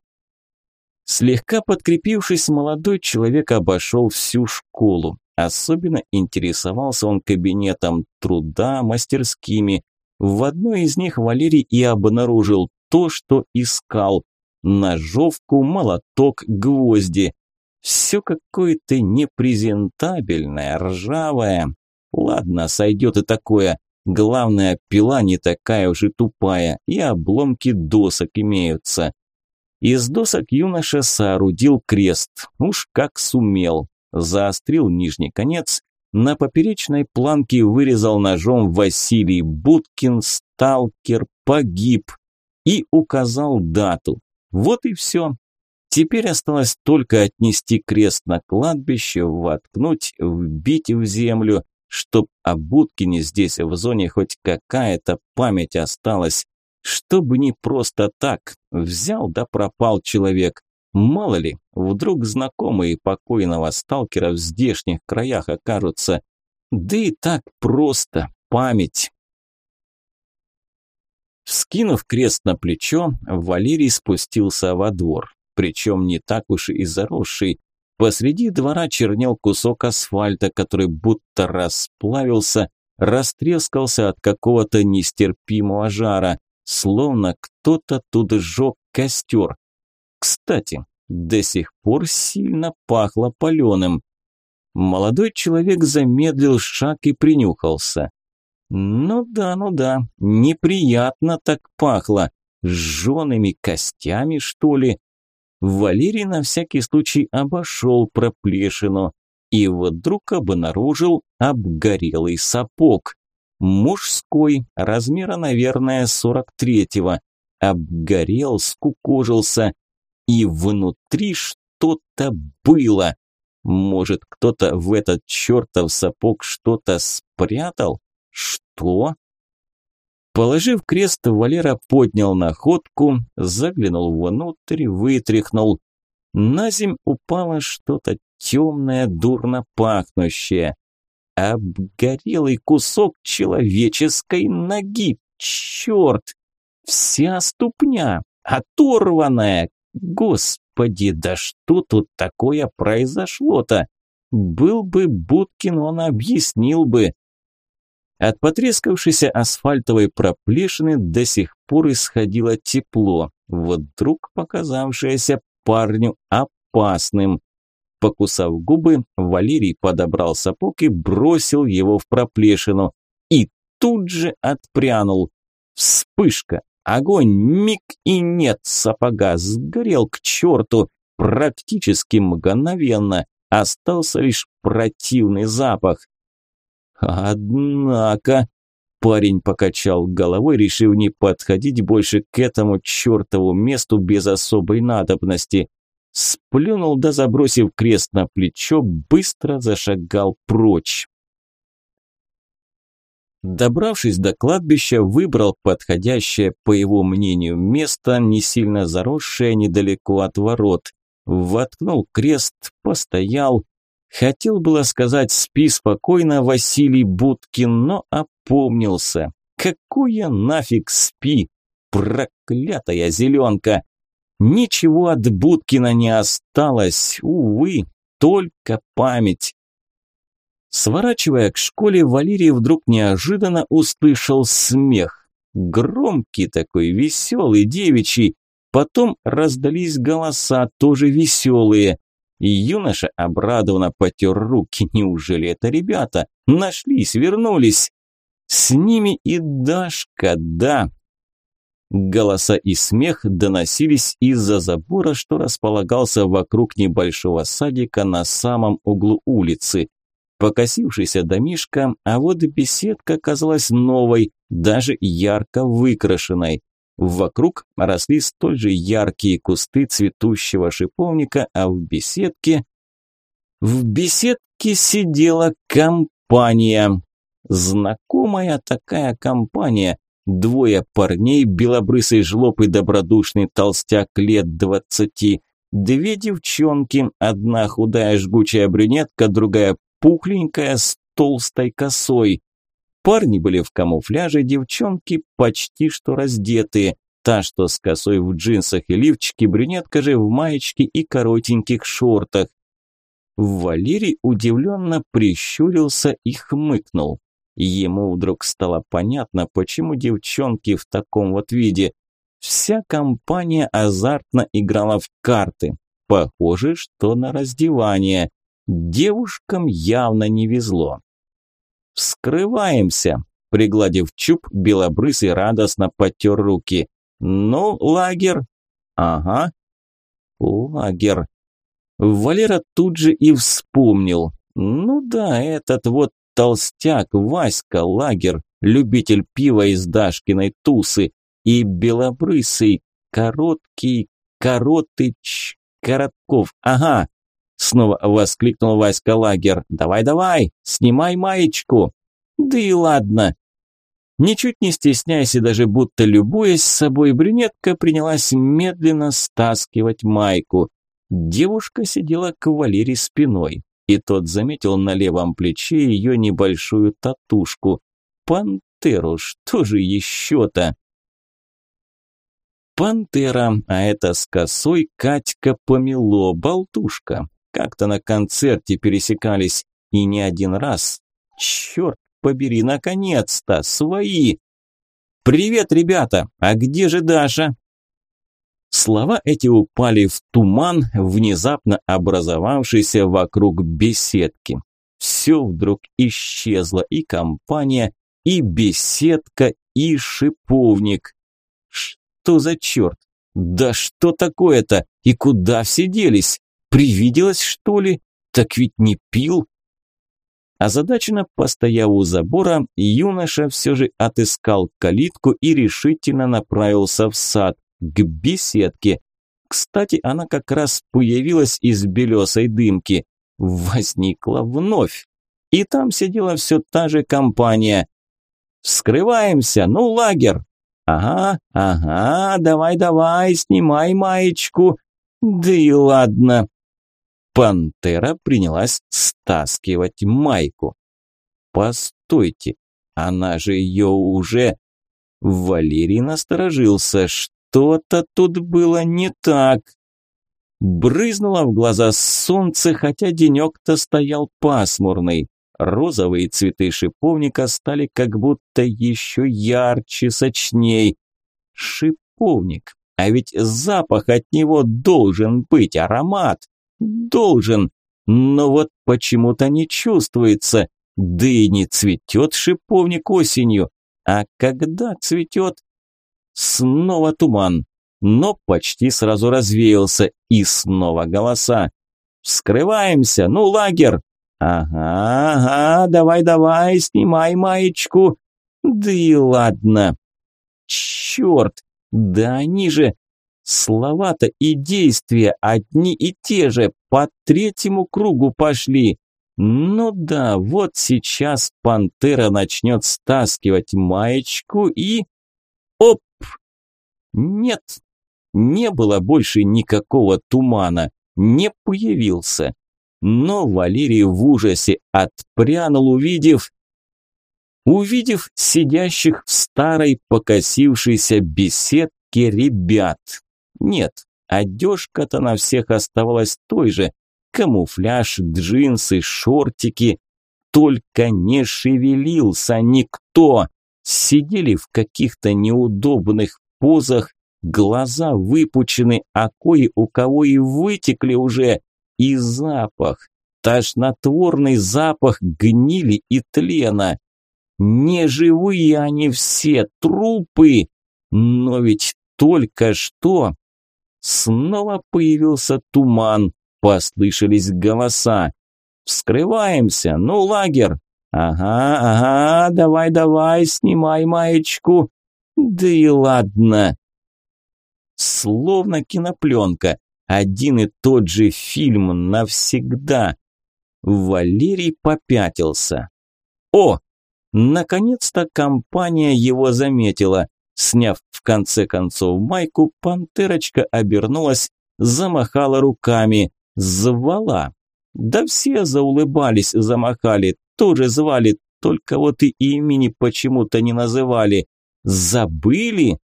[SPEAKER 1] Слегка подкрепившись, молодой человек обошел всю школу. Особенно интересовался он кабинетом труда, мастерскими. В одной из них Валерий и обнаружил то, что искал. Ножовку, молоток, гвозди. Все какое-то непрезентабельное, ржавое. Ладно, сойдет и такое. Главное, пила не такая уж и тупая, и обломки досок имеются. Из досок юноша соорудил крест, уж как сумел. Заострил нижний конец, на поперечной планке вырезал ножом Василий Будкин, сталкер, погиб, и указал дату. Вот и все. Теперь осталось только отнести крест на кладбище, воткнуть, вбить в землю, чтоб о Будкине здесь в зоне хоть какая-то память осталась, чтобы не просто так взял да пропал человек. Мало ли, вдруг знакомые покойного сталкера в здешних краях окажутся. Да и так просто память. Скинув крест на плечо, Валерий спустился во двор, причем не так уж и заросший, Посреди двора чернел кусок асфальта, который будто расплавился, растрескался от какого-то нестерпимого жара, словно кто-то тут сжег костер. Кстати, до сих пор сильно пахло паленым. Молодой человек замедлил шаг и принюхался. Ну да, ну да, неприятно так пахло. Жжеными костями, что ли? Валерий на всякий случай обошел проплешину и вдруг обнаружил обгорелый сапог. Мужской, размера, наверное, сорок третьего. Обгорел, скукожился, и внутри что-то было. Может, кто-то в этот чертов сапог что-то спрятал? Что? Положив крест, Валера поднял находку, заглянул внутрь, вытряхнул. На земь упало что-то темное, дурно пахнущее. Обгорелый кусок человеческой ноги. Черт! Вся ступня, оторванная. Господи, да что тут такое произошло-то? Был бы Будкин, он объяснил бы. От потрескавшейся асфальтовой проплешины до сих пор исходило тепло, вдруг показавшееся парню опасным. Покусав губы, Валерий подобрал сапог и бросил его в проплешину. И тут же отпрянул. Вспышка, огонь, миг и нет сапога, сгорел к черту, практически мгновенно. Остался лишь противный запах. Однако, парень покачал головой, решив не подходить больше к этому чертову месту без особой надобности. Сплюнул да забросив крест на плечо, быстро зашагал прочь. Добравшись до кладбища, выбрал подходящее, по его мнению, место, не сильно заросшее недалеко от ворот. Воткнул крест, постоял, Хотел было сказать «спи спокойно, Василий Будкин», но опомнился. Какое нафиг спи? Проклятая зеленка! Ничего от Будкина не осталось, увы, только память. Сворачивая к школе, Валерий вдруг неожиданно услышал смех. Громкий такой, веселый, девичий. Потом раздались голоса, тоже веселые. И юноша обрадованно потер руки. Неужели это ребята? Нашлись, вернулись. С ними и Дашка, да. Голоса и смех доносились из-за забора, что располагался вокруг небольшого садика на самом углу улицы. Покосившийся домишка, а вот беседка казалась новой, даже ярко выкрашенной. Вокруг росли столь же яркие кусты цветущего шиповника, а в беседке... В беседке сидела компания. Знакомая такая компания. Двое парней, белобрысый жлоб и добродушный толстяк лет двадцати. Две девчонки, одна худая жгучая брюнетка, другая пухленькая с толстой косой. Парни были в камуфляже, девчонки почти что раздетые. Та, что с косой в джинсах и лифчике, брюнетка же в маечке и коротеньких шортах. Валерий удивленно прищурился и хмыкнул. Ему вдруг стало понятно, почему девчонки в таком вот виде. Вся компания азартно играла в карты. Похоже, что на раздевание. Девушкам явно не везло. «Вскрываемся!» Пригладив чуб, белобрысый радостно потер руки. «Ну, лагерь?» «Ага». «Лагерь». Валера тут же и вспомнил. «Ну да, этот вот толстяк Васька Лагер, любитель пива из Дашкиной тусы, и белобрысый, короткий, коротыч, Коротков, ага, Снова воскликнул Васька Лагер. «Давай-давай, снимай маечку!» «Да и ладно!» Ничуть не стесняясь и даже будто любуясь собой, брюнетка принялась медленно стаскивать майку. Девушка сидела к Валере спиной, и тот заметил на левом плече ее небольшую татушку. Пантеру, что же еще-то? Пантера, а это с косой Катька Помело, болтушка. Как-то на концерте пересекались, и не один раз. Черт побери, наконец-то, свои! «Привет, ребята! А где же Даша?» Слова эти упали в туман, внезапно образовавшийся вокруг беседки. Все вдруг исчезло, и компания, и беседка, и шиповник. Что за черт? Да что такое-то? И куда все делись? Привиделось, что ли? Так ведь не пил. Озадаченно постояв у забора, юноша все же отыскал калитку и решительно направился в сад, к беседке. Кстати, она как раз появилась из белесой дымки. Возникла вновь. И там сидела все та же компания. «Вскрываемся! Ну, лагерь!» «Ага, ага, давай-давай, снимай маечку!» «Да и ладно!» Пантера принялась стаскивать майку. «Постойте, она же ее уже...» Валерий насторожился. Что-то тут было не так. Брызнуло в глаза солнце, хотя денек-то стоял пасмурный. Розовые цветы шиповника стали как будто еще ярче, сочней. Шиповник. А ведь запах от него должен быть, аромат. Должен. Но вот почему-то не чувствуется. Да и не цветет шиповник осенью. А когда цветет? Снова туман. Но почти сразу развеялся. И снова голоса. «Вскрываемся! Ну, лагерь!» «Ага, ага, давай-давай, снимай маечку!» «Да и ладно!» «Черт! Да они же...» Слова-то и действия одни и те же, по третьему кругу пошли. Ну да, вот сейчас пантера начнет стаскивать маечку и... Оп! Нет, не было больше никакого тумана, не появился. Но Валерий в ужасе отпрянул, увидев... Увидев сидящих в старой покосившейся беседке ребят. Нет, одежка-то на всех оставалась той же. Камуфляж, джинсы, шортики. Только не шевелился никто. Сидели в каких-то неудобных позах, глаза выпучены, а кое у кого и вытекли уже. И запах, тошнотворный запах гнили и тлена. Не живые они все, трупы. Но ведь только что Снова появился туман, послышались голоса. «Вскрываемся! Ну, лагерь!» «Ага, ага, давай-давай, снимай маечку!» «Да и ладно!» Словно кинопленка, один и тот же фильм навсегда. Валерий попятился. О! Наконец-то компания его заметила. Сняв в конце концов майку, пантерочка обернулась, замахала руками, звала. Да все заулыбались, замахали, тоже звали, только вот и имени почему-то не называли. Забыли?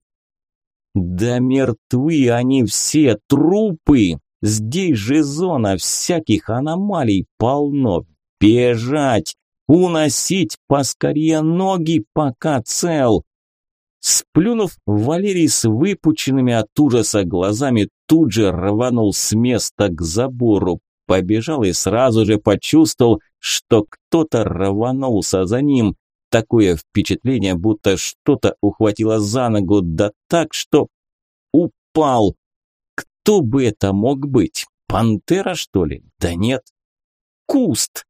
[SPEAKER 1] Да мертвы они все, трупы! Здесь же зона всяких аномалий полно. Бежать! Уносить поскорее ноги, пока цел! Сплюнув, Валерий с выпученными от ужаса глазами тут же рванул с места к забору, побежал и сразу же почувствовал, что кто-то рванулся за ним. Такое впечатление, будто что-то ухватило за ногу, да так, что упал. Кто бы это мог быть? Пантера, что ли? Да нет. Куст.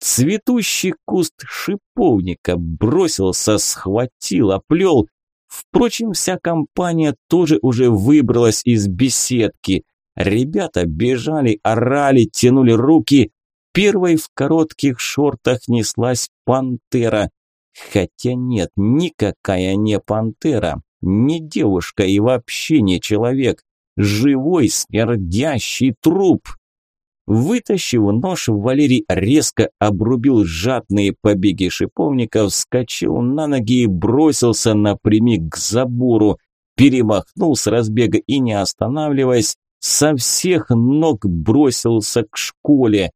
[SPEAKER 1] Цветущий куст шиповника бросился, схватил, оплел, Впрочем, вся компания тоже уже выбралась из беседки. Ребята бежали, орали, тянули руки. Первой в коротких шортах неслась пантера. Хотя нет, никакая не пантера, не девушка и вообще не человек. Живой смердящий труп. Вытащив нож, Валерий резко обрубил жадные побеги шиповника, вскочил на ноги и бросился напрямик к забору. Перемахнул с разбега и, не останавливаясь, со всех ног бросился к школе.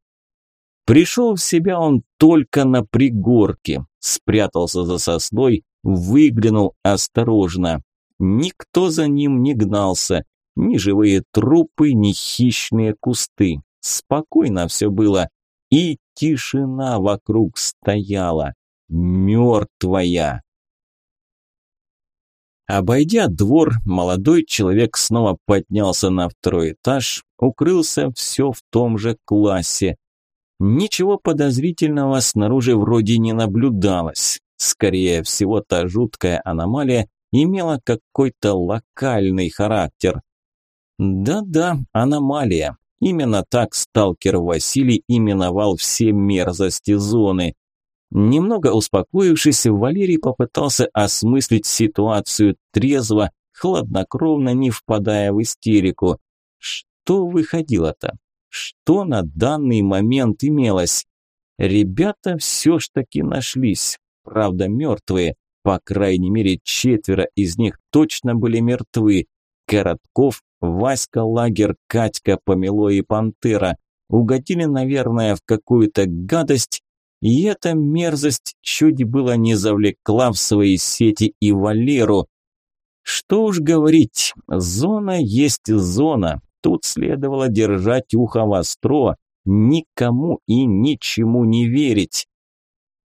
[SPEAKER 1] Пришел в себя он только на пригорке, спрятался за сосной, выглянул осторожно. Никто за ним не гнался, ни живые трупы, ни хищные кусты. Спокойно все было, и тишина вокруг стояла. мертвая. Обойдя двор, молодой человек снова поднялся на второй этаж, укрылся все в том же классе. Ничего подозрительного снаружи вроде не наблюдалось. Скорее всего, та жуткая аномалия имела какой-то локальный характер. Да-да, аномалия. Именно так сталкер Василий именовал все мерзости зоны. Немного успокоившись, Валерий попытался осмыслить ситуацию трезво, хладнокровно, не впадая в истерику. Что выходило-то? Что на данный момент имелось? Ребята все ж таки нашлись, правда мертвые, по крайней мере четверо из них точно были мертвы. Коротков, Васька Лагер, Катька, Помело и Пантера угодили, наверное, в какую-то гадость, и эта мерзость чуть было не завлекла в свои сети и Валеру. Что уж говорить, зона есть зона, тут следовало держать ухо востро, никому и ничему не верить.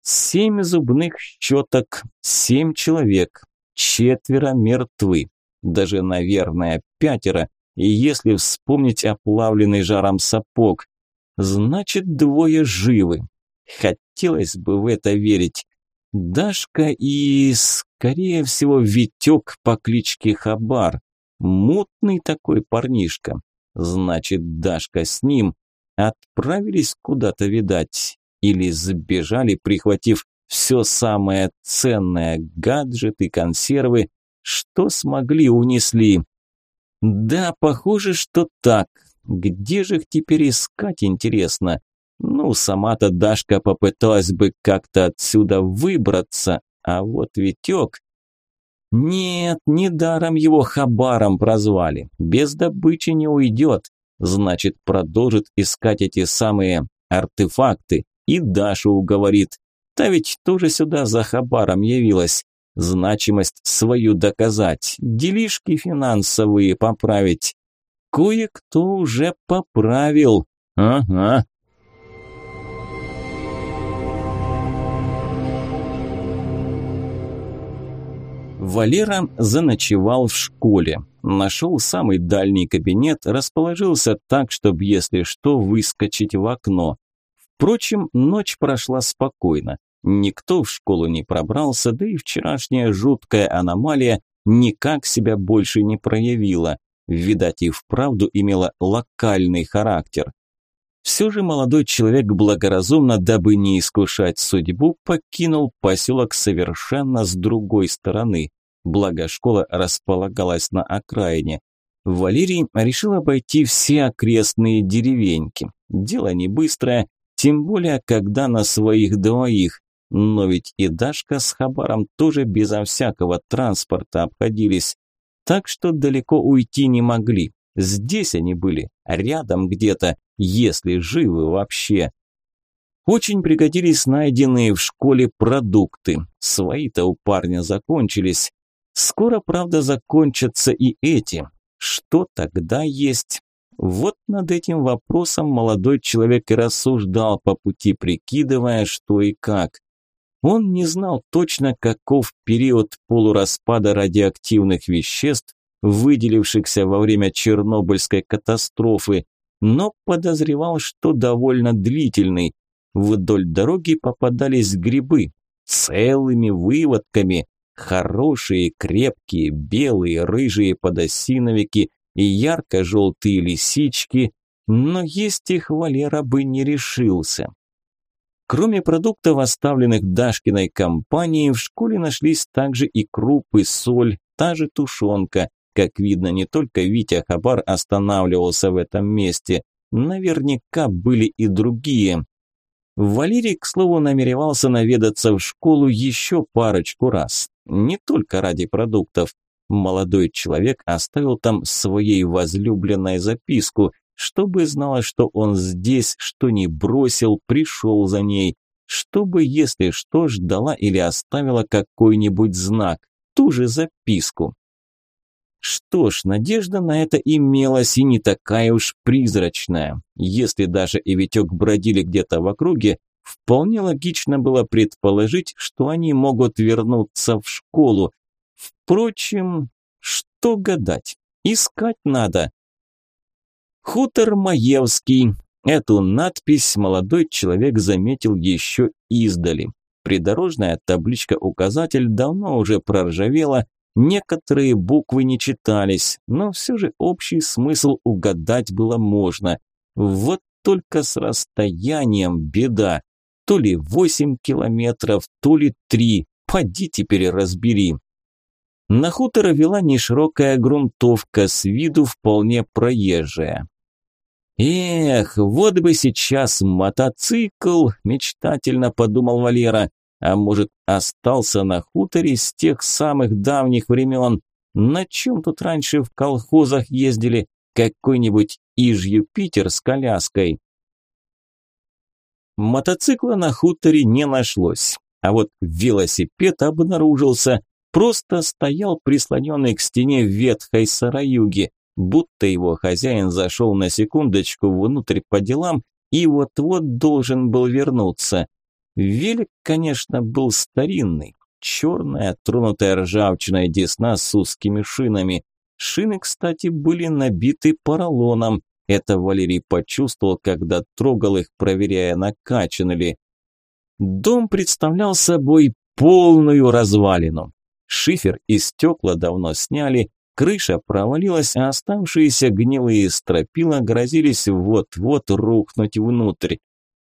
[SPEAKER 1] Семь зубных щеток, семь человек, четверо мертвы даже, наверное, пятеро, и если вспомнить оплавленный жаром сапог, значит, двое живы. Хотелось бы в это верить. Дашка и, скорее всего, Витек по кличке Хабар. Мутный такой парнишка. Значит, Дашка с ним. Отправились куда-то, видать. Или сбежали, прихватив все самое ценное, гаджеты, консервы, что смогли, унесли. Да, похоже, что так. Где же их теперь искать, интересно? Ну, сама-то Дашка попыталась бы как-то отсюда выбраться, а вот Витек... Нет, недаром его хабаром прозвали. Без добычи не уйдет. Значит, продолжит искать эти самые артефакты. И Дашу уговорит. Та ведь тоже сюда за хабаром явилась значимость свою доказать, делишки финансовые поправить. Кое-кто уже поправил. Ага. Валера заночевал в школе. Нашел самый дальний кабинет, расположился так, чтобы, если что, выскочить в окно. Впрочем, ночь прошла спокойно. Никто в школу не пробрался, да и вчерашняя жуткая аномалия никак себя больше не проявила. Видать, и вправду имела локальный характер. Все же молодой человек благоразумно, дабы не искушать судьбу, покинул поселок совершенно с другой стороны. Благо школа располагалась на окраине. Валерий решил обойти все окрестные деревеньки. Дело не быстрое, тем более, когда на своих двоих. Но ведь и Дашка с Хабаром тоже безо всякого транспорта обходились. Так что далеко уйти не могли. Здесь они были, рядом где-то, если живы вообще. Очень пригодились найденные в школе продукты. Свои-то у парня закончились. Скоро, правда, закончатся и эти. Что тогда есть? Вот над этим вопросом молодой человек и рассуждал по пути, прикидывая, что и как. Он не знал точно, каков период полураспада радиоактивных веществ, выделившихся во время Чернобыльской катастрофы, но подозревал, что довольно длительный. Вдоль дороги попадались грибы целыми выводками, хорошие, крепкие, белые, рыжие подосиновики и ярко-желтые лисички, но есть их Валера бы не решился. Кроме продуктов, оставленных Дашкиной компанией, в школе нашлись также и крупы, соль, та же тушенка. Как видно, не только Витя Хабар останавливался в этом месте. Наверняка были и другие. Валерий, к слову, намеревался наведаться в школу еще парочку раз. Не только ради продуктов. Молодой человек оставил там своей возлюбленной записку, чтобы знала, что он здесь, что не бросил, пришел за ней, чтобы, если что, ждала или оставила какой-нибудь знак, ту же записку. Что ж, надежда на это имелась и не такая уж призрачная. Если даже и Витек бродили где-то в округе, Вполне логично было предположить, что они могут вернуться в школу. Впрочем, что гадать, искать надо. Хутор Маевский. Эту надпись молодой человек заметил еще издали. Придорожная табличка-указатель давно уже проржавела, некоторые буквы не читались, но все же общий смысл угадать было можно. Вот только с расстоянием беда. То ли 8 километров, то ли 3. Поди теперь разбери. На хутор вела неширокая грунтовка, с виду вполне проезжая. «Эх, вот бы сейчас мотоцикл!» – мечтательно подумал Валера. «А может, остался на хуторе с тех самых давних времен? На чем тут раньше в колхозах ездили? Какой-нибудь Иж Юпитер с коляской?» Мотоцикла на хуторе не нашлось, а вот велосипед обнаружился, просто стоял прислоненный к стене ветхой сараюги, будто его хозяин зашел на секундочку внутрь по делам и вот-вот должен был вернуться. Велик, конечно, был старинный, черная, тронутая ржавчиной десна с узкими шинами. Шины, кстати, были набиты поролоном, это Валерий почувствовал, когда трогал их, проверяя, накачаны ли. Дом представлял собой полную развалину. Шифер и стекла давно сняли, крыша провалилась, а оставшиеся гнилые стропила грозились вот-вот рухнуть внутрь.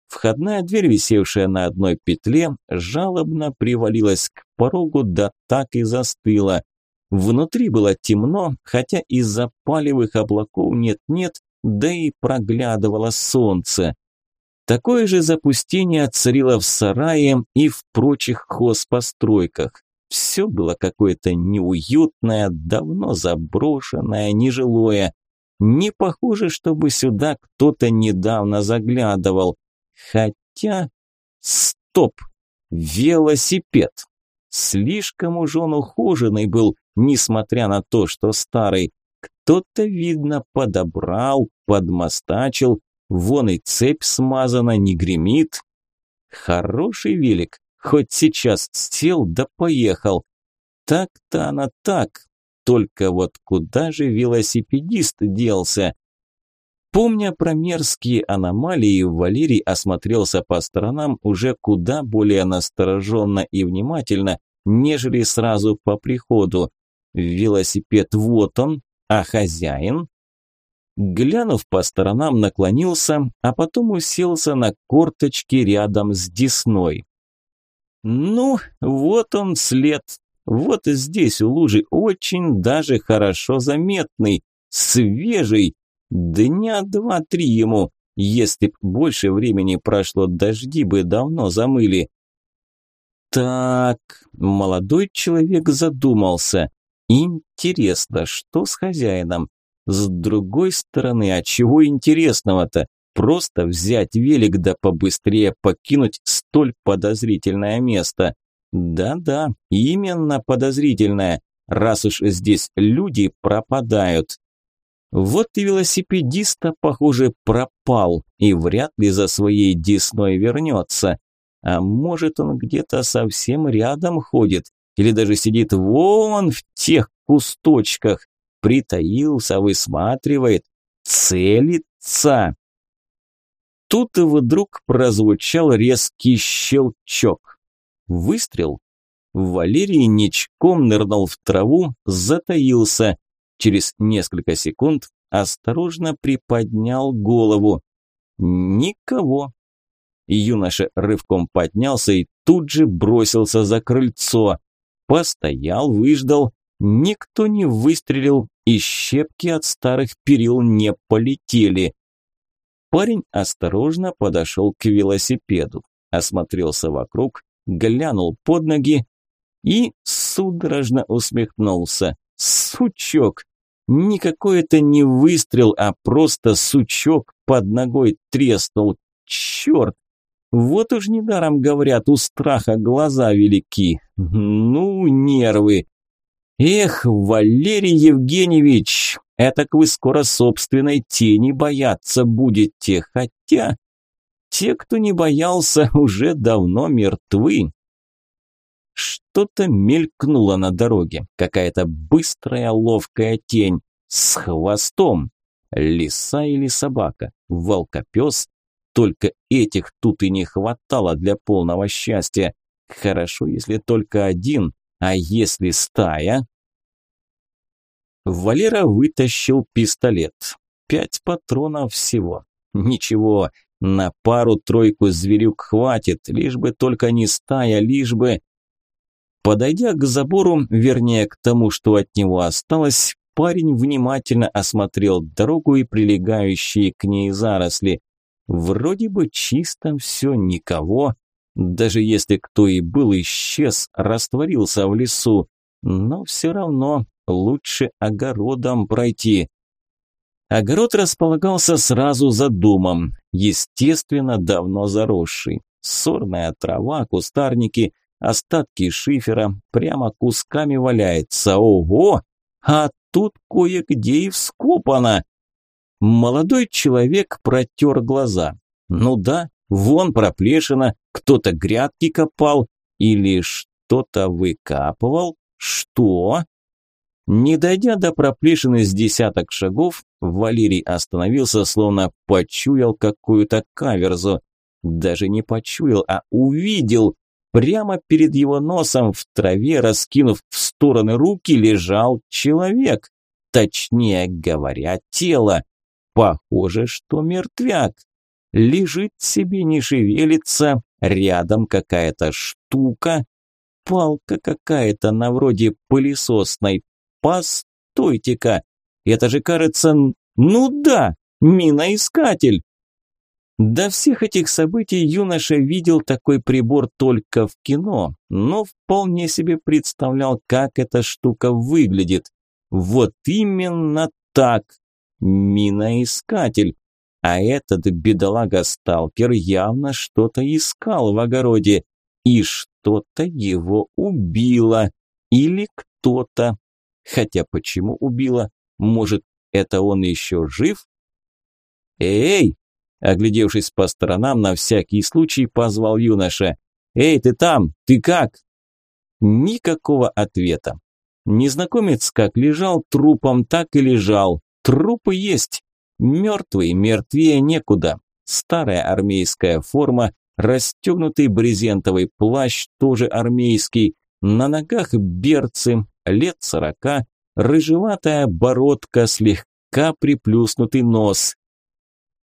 [SPEAKER 1] Входная дверь, висевшая на одной петле, жалобно привалилась к порогу, да так и застыла. Внутри было темно, хотя из-за палевых облаков нет-нет, да и проглядывало солнце. Такое же запустение царило в сарае и в прочих хозпостройках. Все было какое-то неуютное, давно заброшенное, нежилое. Не похоже, чтобы сюда кто-то недавно заглядывал. Хотя... Стоп! Велосипед! Слишком уж он ухоженный был, несмотря на то, что старый. Кто-то, видно, подобрал, подмостачил, вон и цепь смазана, не гремит. Хороший велик, хоть сейчас сел да поехал. Так-то она так, только вот куда же велосипедист делся? Помня про мерзкие аномалии, Валерий осмотрелся по сторонам уже куда более настороженно и внимательно, нежели сразу по приходу. Велосипед вот он, а хозяин? Глянув по сторонам, наклонился, а потом уселся на корточки рядом с десной. Ну, вот он след. Вот здесь у лужи очень даже хорошо заметный, свежий. Дня два-три ему. Если б больше времени прошло, дожди бы давно замыли. Так, молодой человек задумался. Интересно, что с хозяином? С другой стороны, а чего интересного-то? Просто взять велик да побыстрее покинуть столь подозрительное место. Да-да, именно подозрительное, раз уж здесь люди пропадают. Вот и велосипедиста, похоже, пропал и вряд ли за своей десной вернется. А может, он где-то совсем рядом ходит или даже сидит вон в тех кусточках, притаился, высматривает, целится. Тут вдруг прозвучал резкий щелчок. Выстрел. Валерий ничком нырнул в траву, затаился. Через несколько секунд осторожно приподнял голову. Никого. Юноша рывком поднялся и тут же бросился за крыльцо. Постоял, выждал, никто не выстрелил, и щепки от старых перил не полетели. Парень осторожно подошел к велосипеду, осмотрелся вокруг, глянул под ноги и судорожно усмехнулся. Сучок! Никакой это не выстрел, а просто сучок под ногой треснул. Черт! Вот уж недаром говорят, у страха глаза велики. Ну, нервы. Эх, Валерий Евгеньевич, этак вы скоро собственной тени бояться будете, хотя... Те, кто не боялся, уже давно мертвы. Что-то мелькнуло на дороге, какая-то быстрая ловкая тень с хвостом. Лиса или собака, волкопес. Только этих тут и не хватало для полного счастья. Хорошо, если только один, а если стая? Валера вытащил пистолет. Пять патронов всего. Ничего, на пару-тройку зверюк хватит, лишь бы только не стая, лишь бы... Подойдя к забору, вернее к тому, что от него осталось, парень внимательно осмотрел дорогу и прилегающие к ней заросли. Вроде бы чисто все, никого. Даже если кто и был, исчез, растворился в лесу. Но все равно лучше огородом пройти. Огород располагался сразу за домом, естественно, давно заросший. Сорная трава, кустарники, остатки шифера прямо кусками валяется. Ого! А тут кое-где и вскопано. Молодой человек протер глаза. Ну да, вон проплешина, кто-то грядки копал или что-то выкапывал. Что? Не дойдя до проплешины с десяток шагов, Валерий остановился, словно почуял какую-то каверзу. Даже не почуял, а увидел. Прямо перед его носом в траве, раскинув в стороны руки, лежал человек. Точнее говоря, тело. Похоже, что мертвяк. Лежит себе, не шевелится, рядом какая-то штука, палка какая-то на вроде пылесосной, Постойте-ка, это же, кажется, ну да, миноискатель. До всех этих событий юноша видел такой прибор только в кино, но вполне себе представлял, как эта штука выглядит. Вот именно так. Миноискатель. А этот бедолага-сталкер явно что-то искал в огороде. И что-то его убило. Или кто-то. Хотя почему убила? Может, это он еще жив? «Эй!» Оглядевшись по сторонам, на всякий случай позвал юноша. «Эй, ты там! Ты как?» Никакого ответа. Незнакомец как лежал трупом, так и лежал. Трупы есть. Мертвый, мертвее некуда. Старая армейская форма, расстегнутый брезентовый плащ, тоже армейский. На ногах берцы, лет сорока, рыжеватая бородка, слегка приплюснутый нос.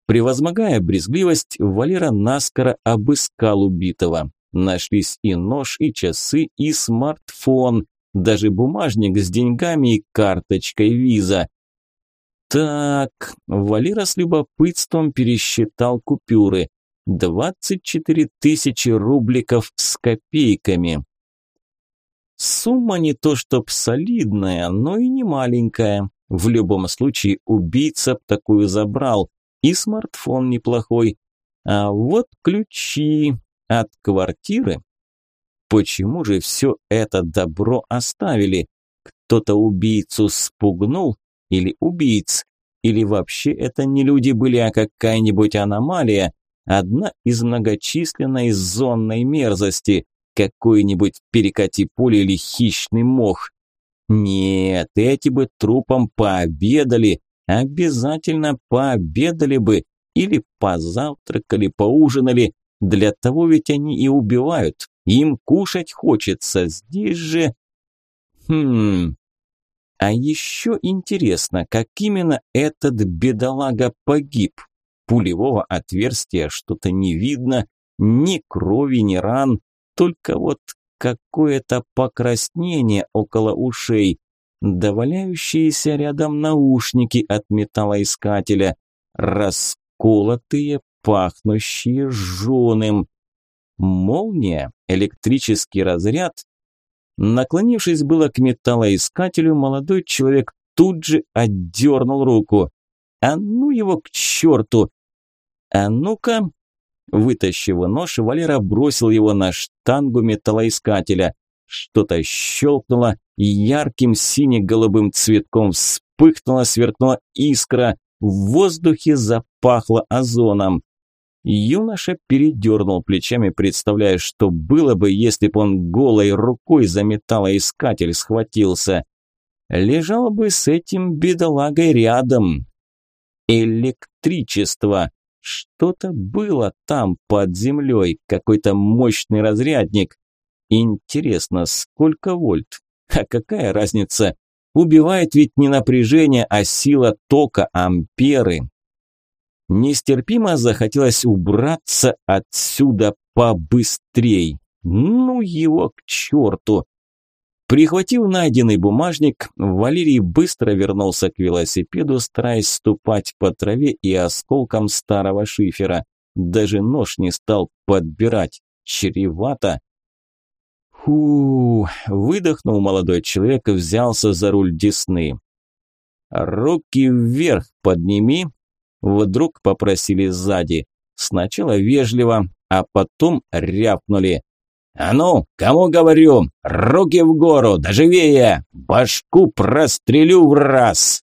[SPEAKER 1] Превозмогая брезгливость, Валера наскоро обыскал убитого. Нашлись и нож, и часы, и смартфон, даже бумажник с деньгами и карточкой виза. Так, Валера с любопытством пересчитал купюры. Двадцать четыре тысячи рубликов с копейками. Сумма не то чтоб солидная, но и не маленькая. В любом случае убийца такую забрал. И смартфон неплохой. А вот ключи от квартиры. Почему же все это добро оставили? Кто-то убийцу спугнул? Или убийц? Или вообще это не люди были, а какая-нибудь аномалия? Одна из многочисленной зонной мерзости какой-нибудь перекати поле или хищный мох. Нет, эти бы трупом пообедали, обязательно пообедали бы, или позавтракали, поужинали. Для того ведь они и убивают, им кушать хочется, здесь же... Хм... А еще интересно, как именно этот бедолага погиб. Пулевого отверстия что-то не видно, ни крови, ни ран, только вот какое-то покраснение около ушей, доваляющиеся рядом наушники от металлоискателя, расколотые, пахнущие жженым. Молния, электрический разряд. Наклонившись было к металлоискателю, молодой человек тут же отдернул руку. «А ну его к черту!» «А ну-ка, Вытащив нож, Валера бросил его на штангу металлоискателя. Что-то щелкнуло, и ярким сине-голубым цветком вспыхнула, сверкнула искра. В воздухе запахло озоном. Юноша передернул плечами, представляя, что было бы, если бы он голой рукой за металлоискатель схватился. Лежал бы с этим бедолагой рядом. Электричество. Что-то было там под землей, какой-то мощный разрядник. Интересно, сколько вольт? А какая разница? Убивает ведь не напряжение, а сила тока, амперы. Нестерпимо захотелось убраться отсюда побыстрей. Ну его к черту! Прихватив найденный бумажник, Валерий быстро вернулся к велосипеду, стараясь ступать по траве и осколкам старого шифера. Даже нож не стал подбирать. Чревато. Фу, выдохнул молодой человек и взялся за руль Десны. «Руки вверх подними!» Вдруг попросили сзади. Сначала вежливо, а потом рявкнули. «А ну, кому говорю, руки в гору, доживее! Башку прострелю в раз!»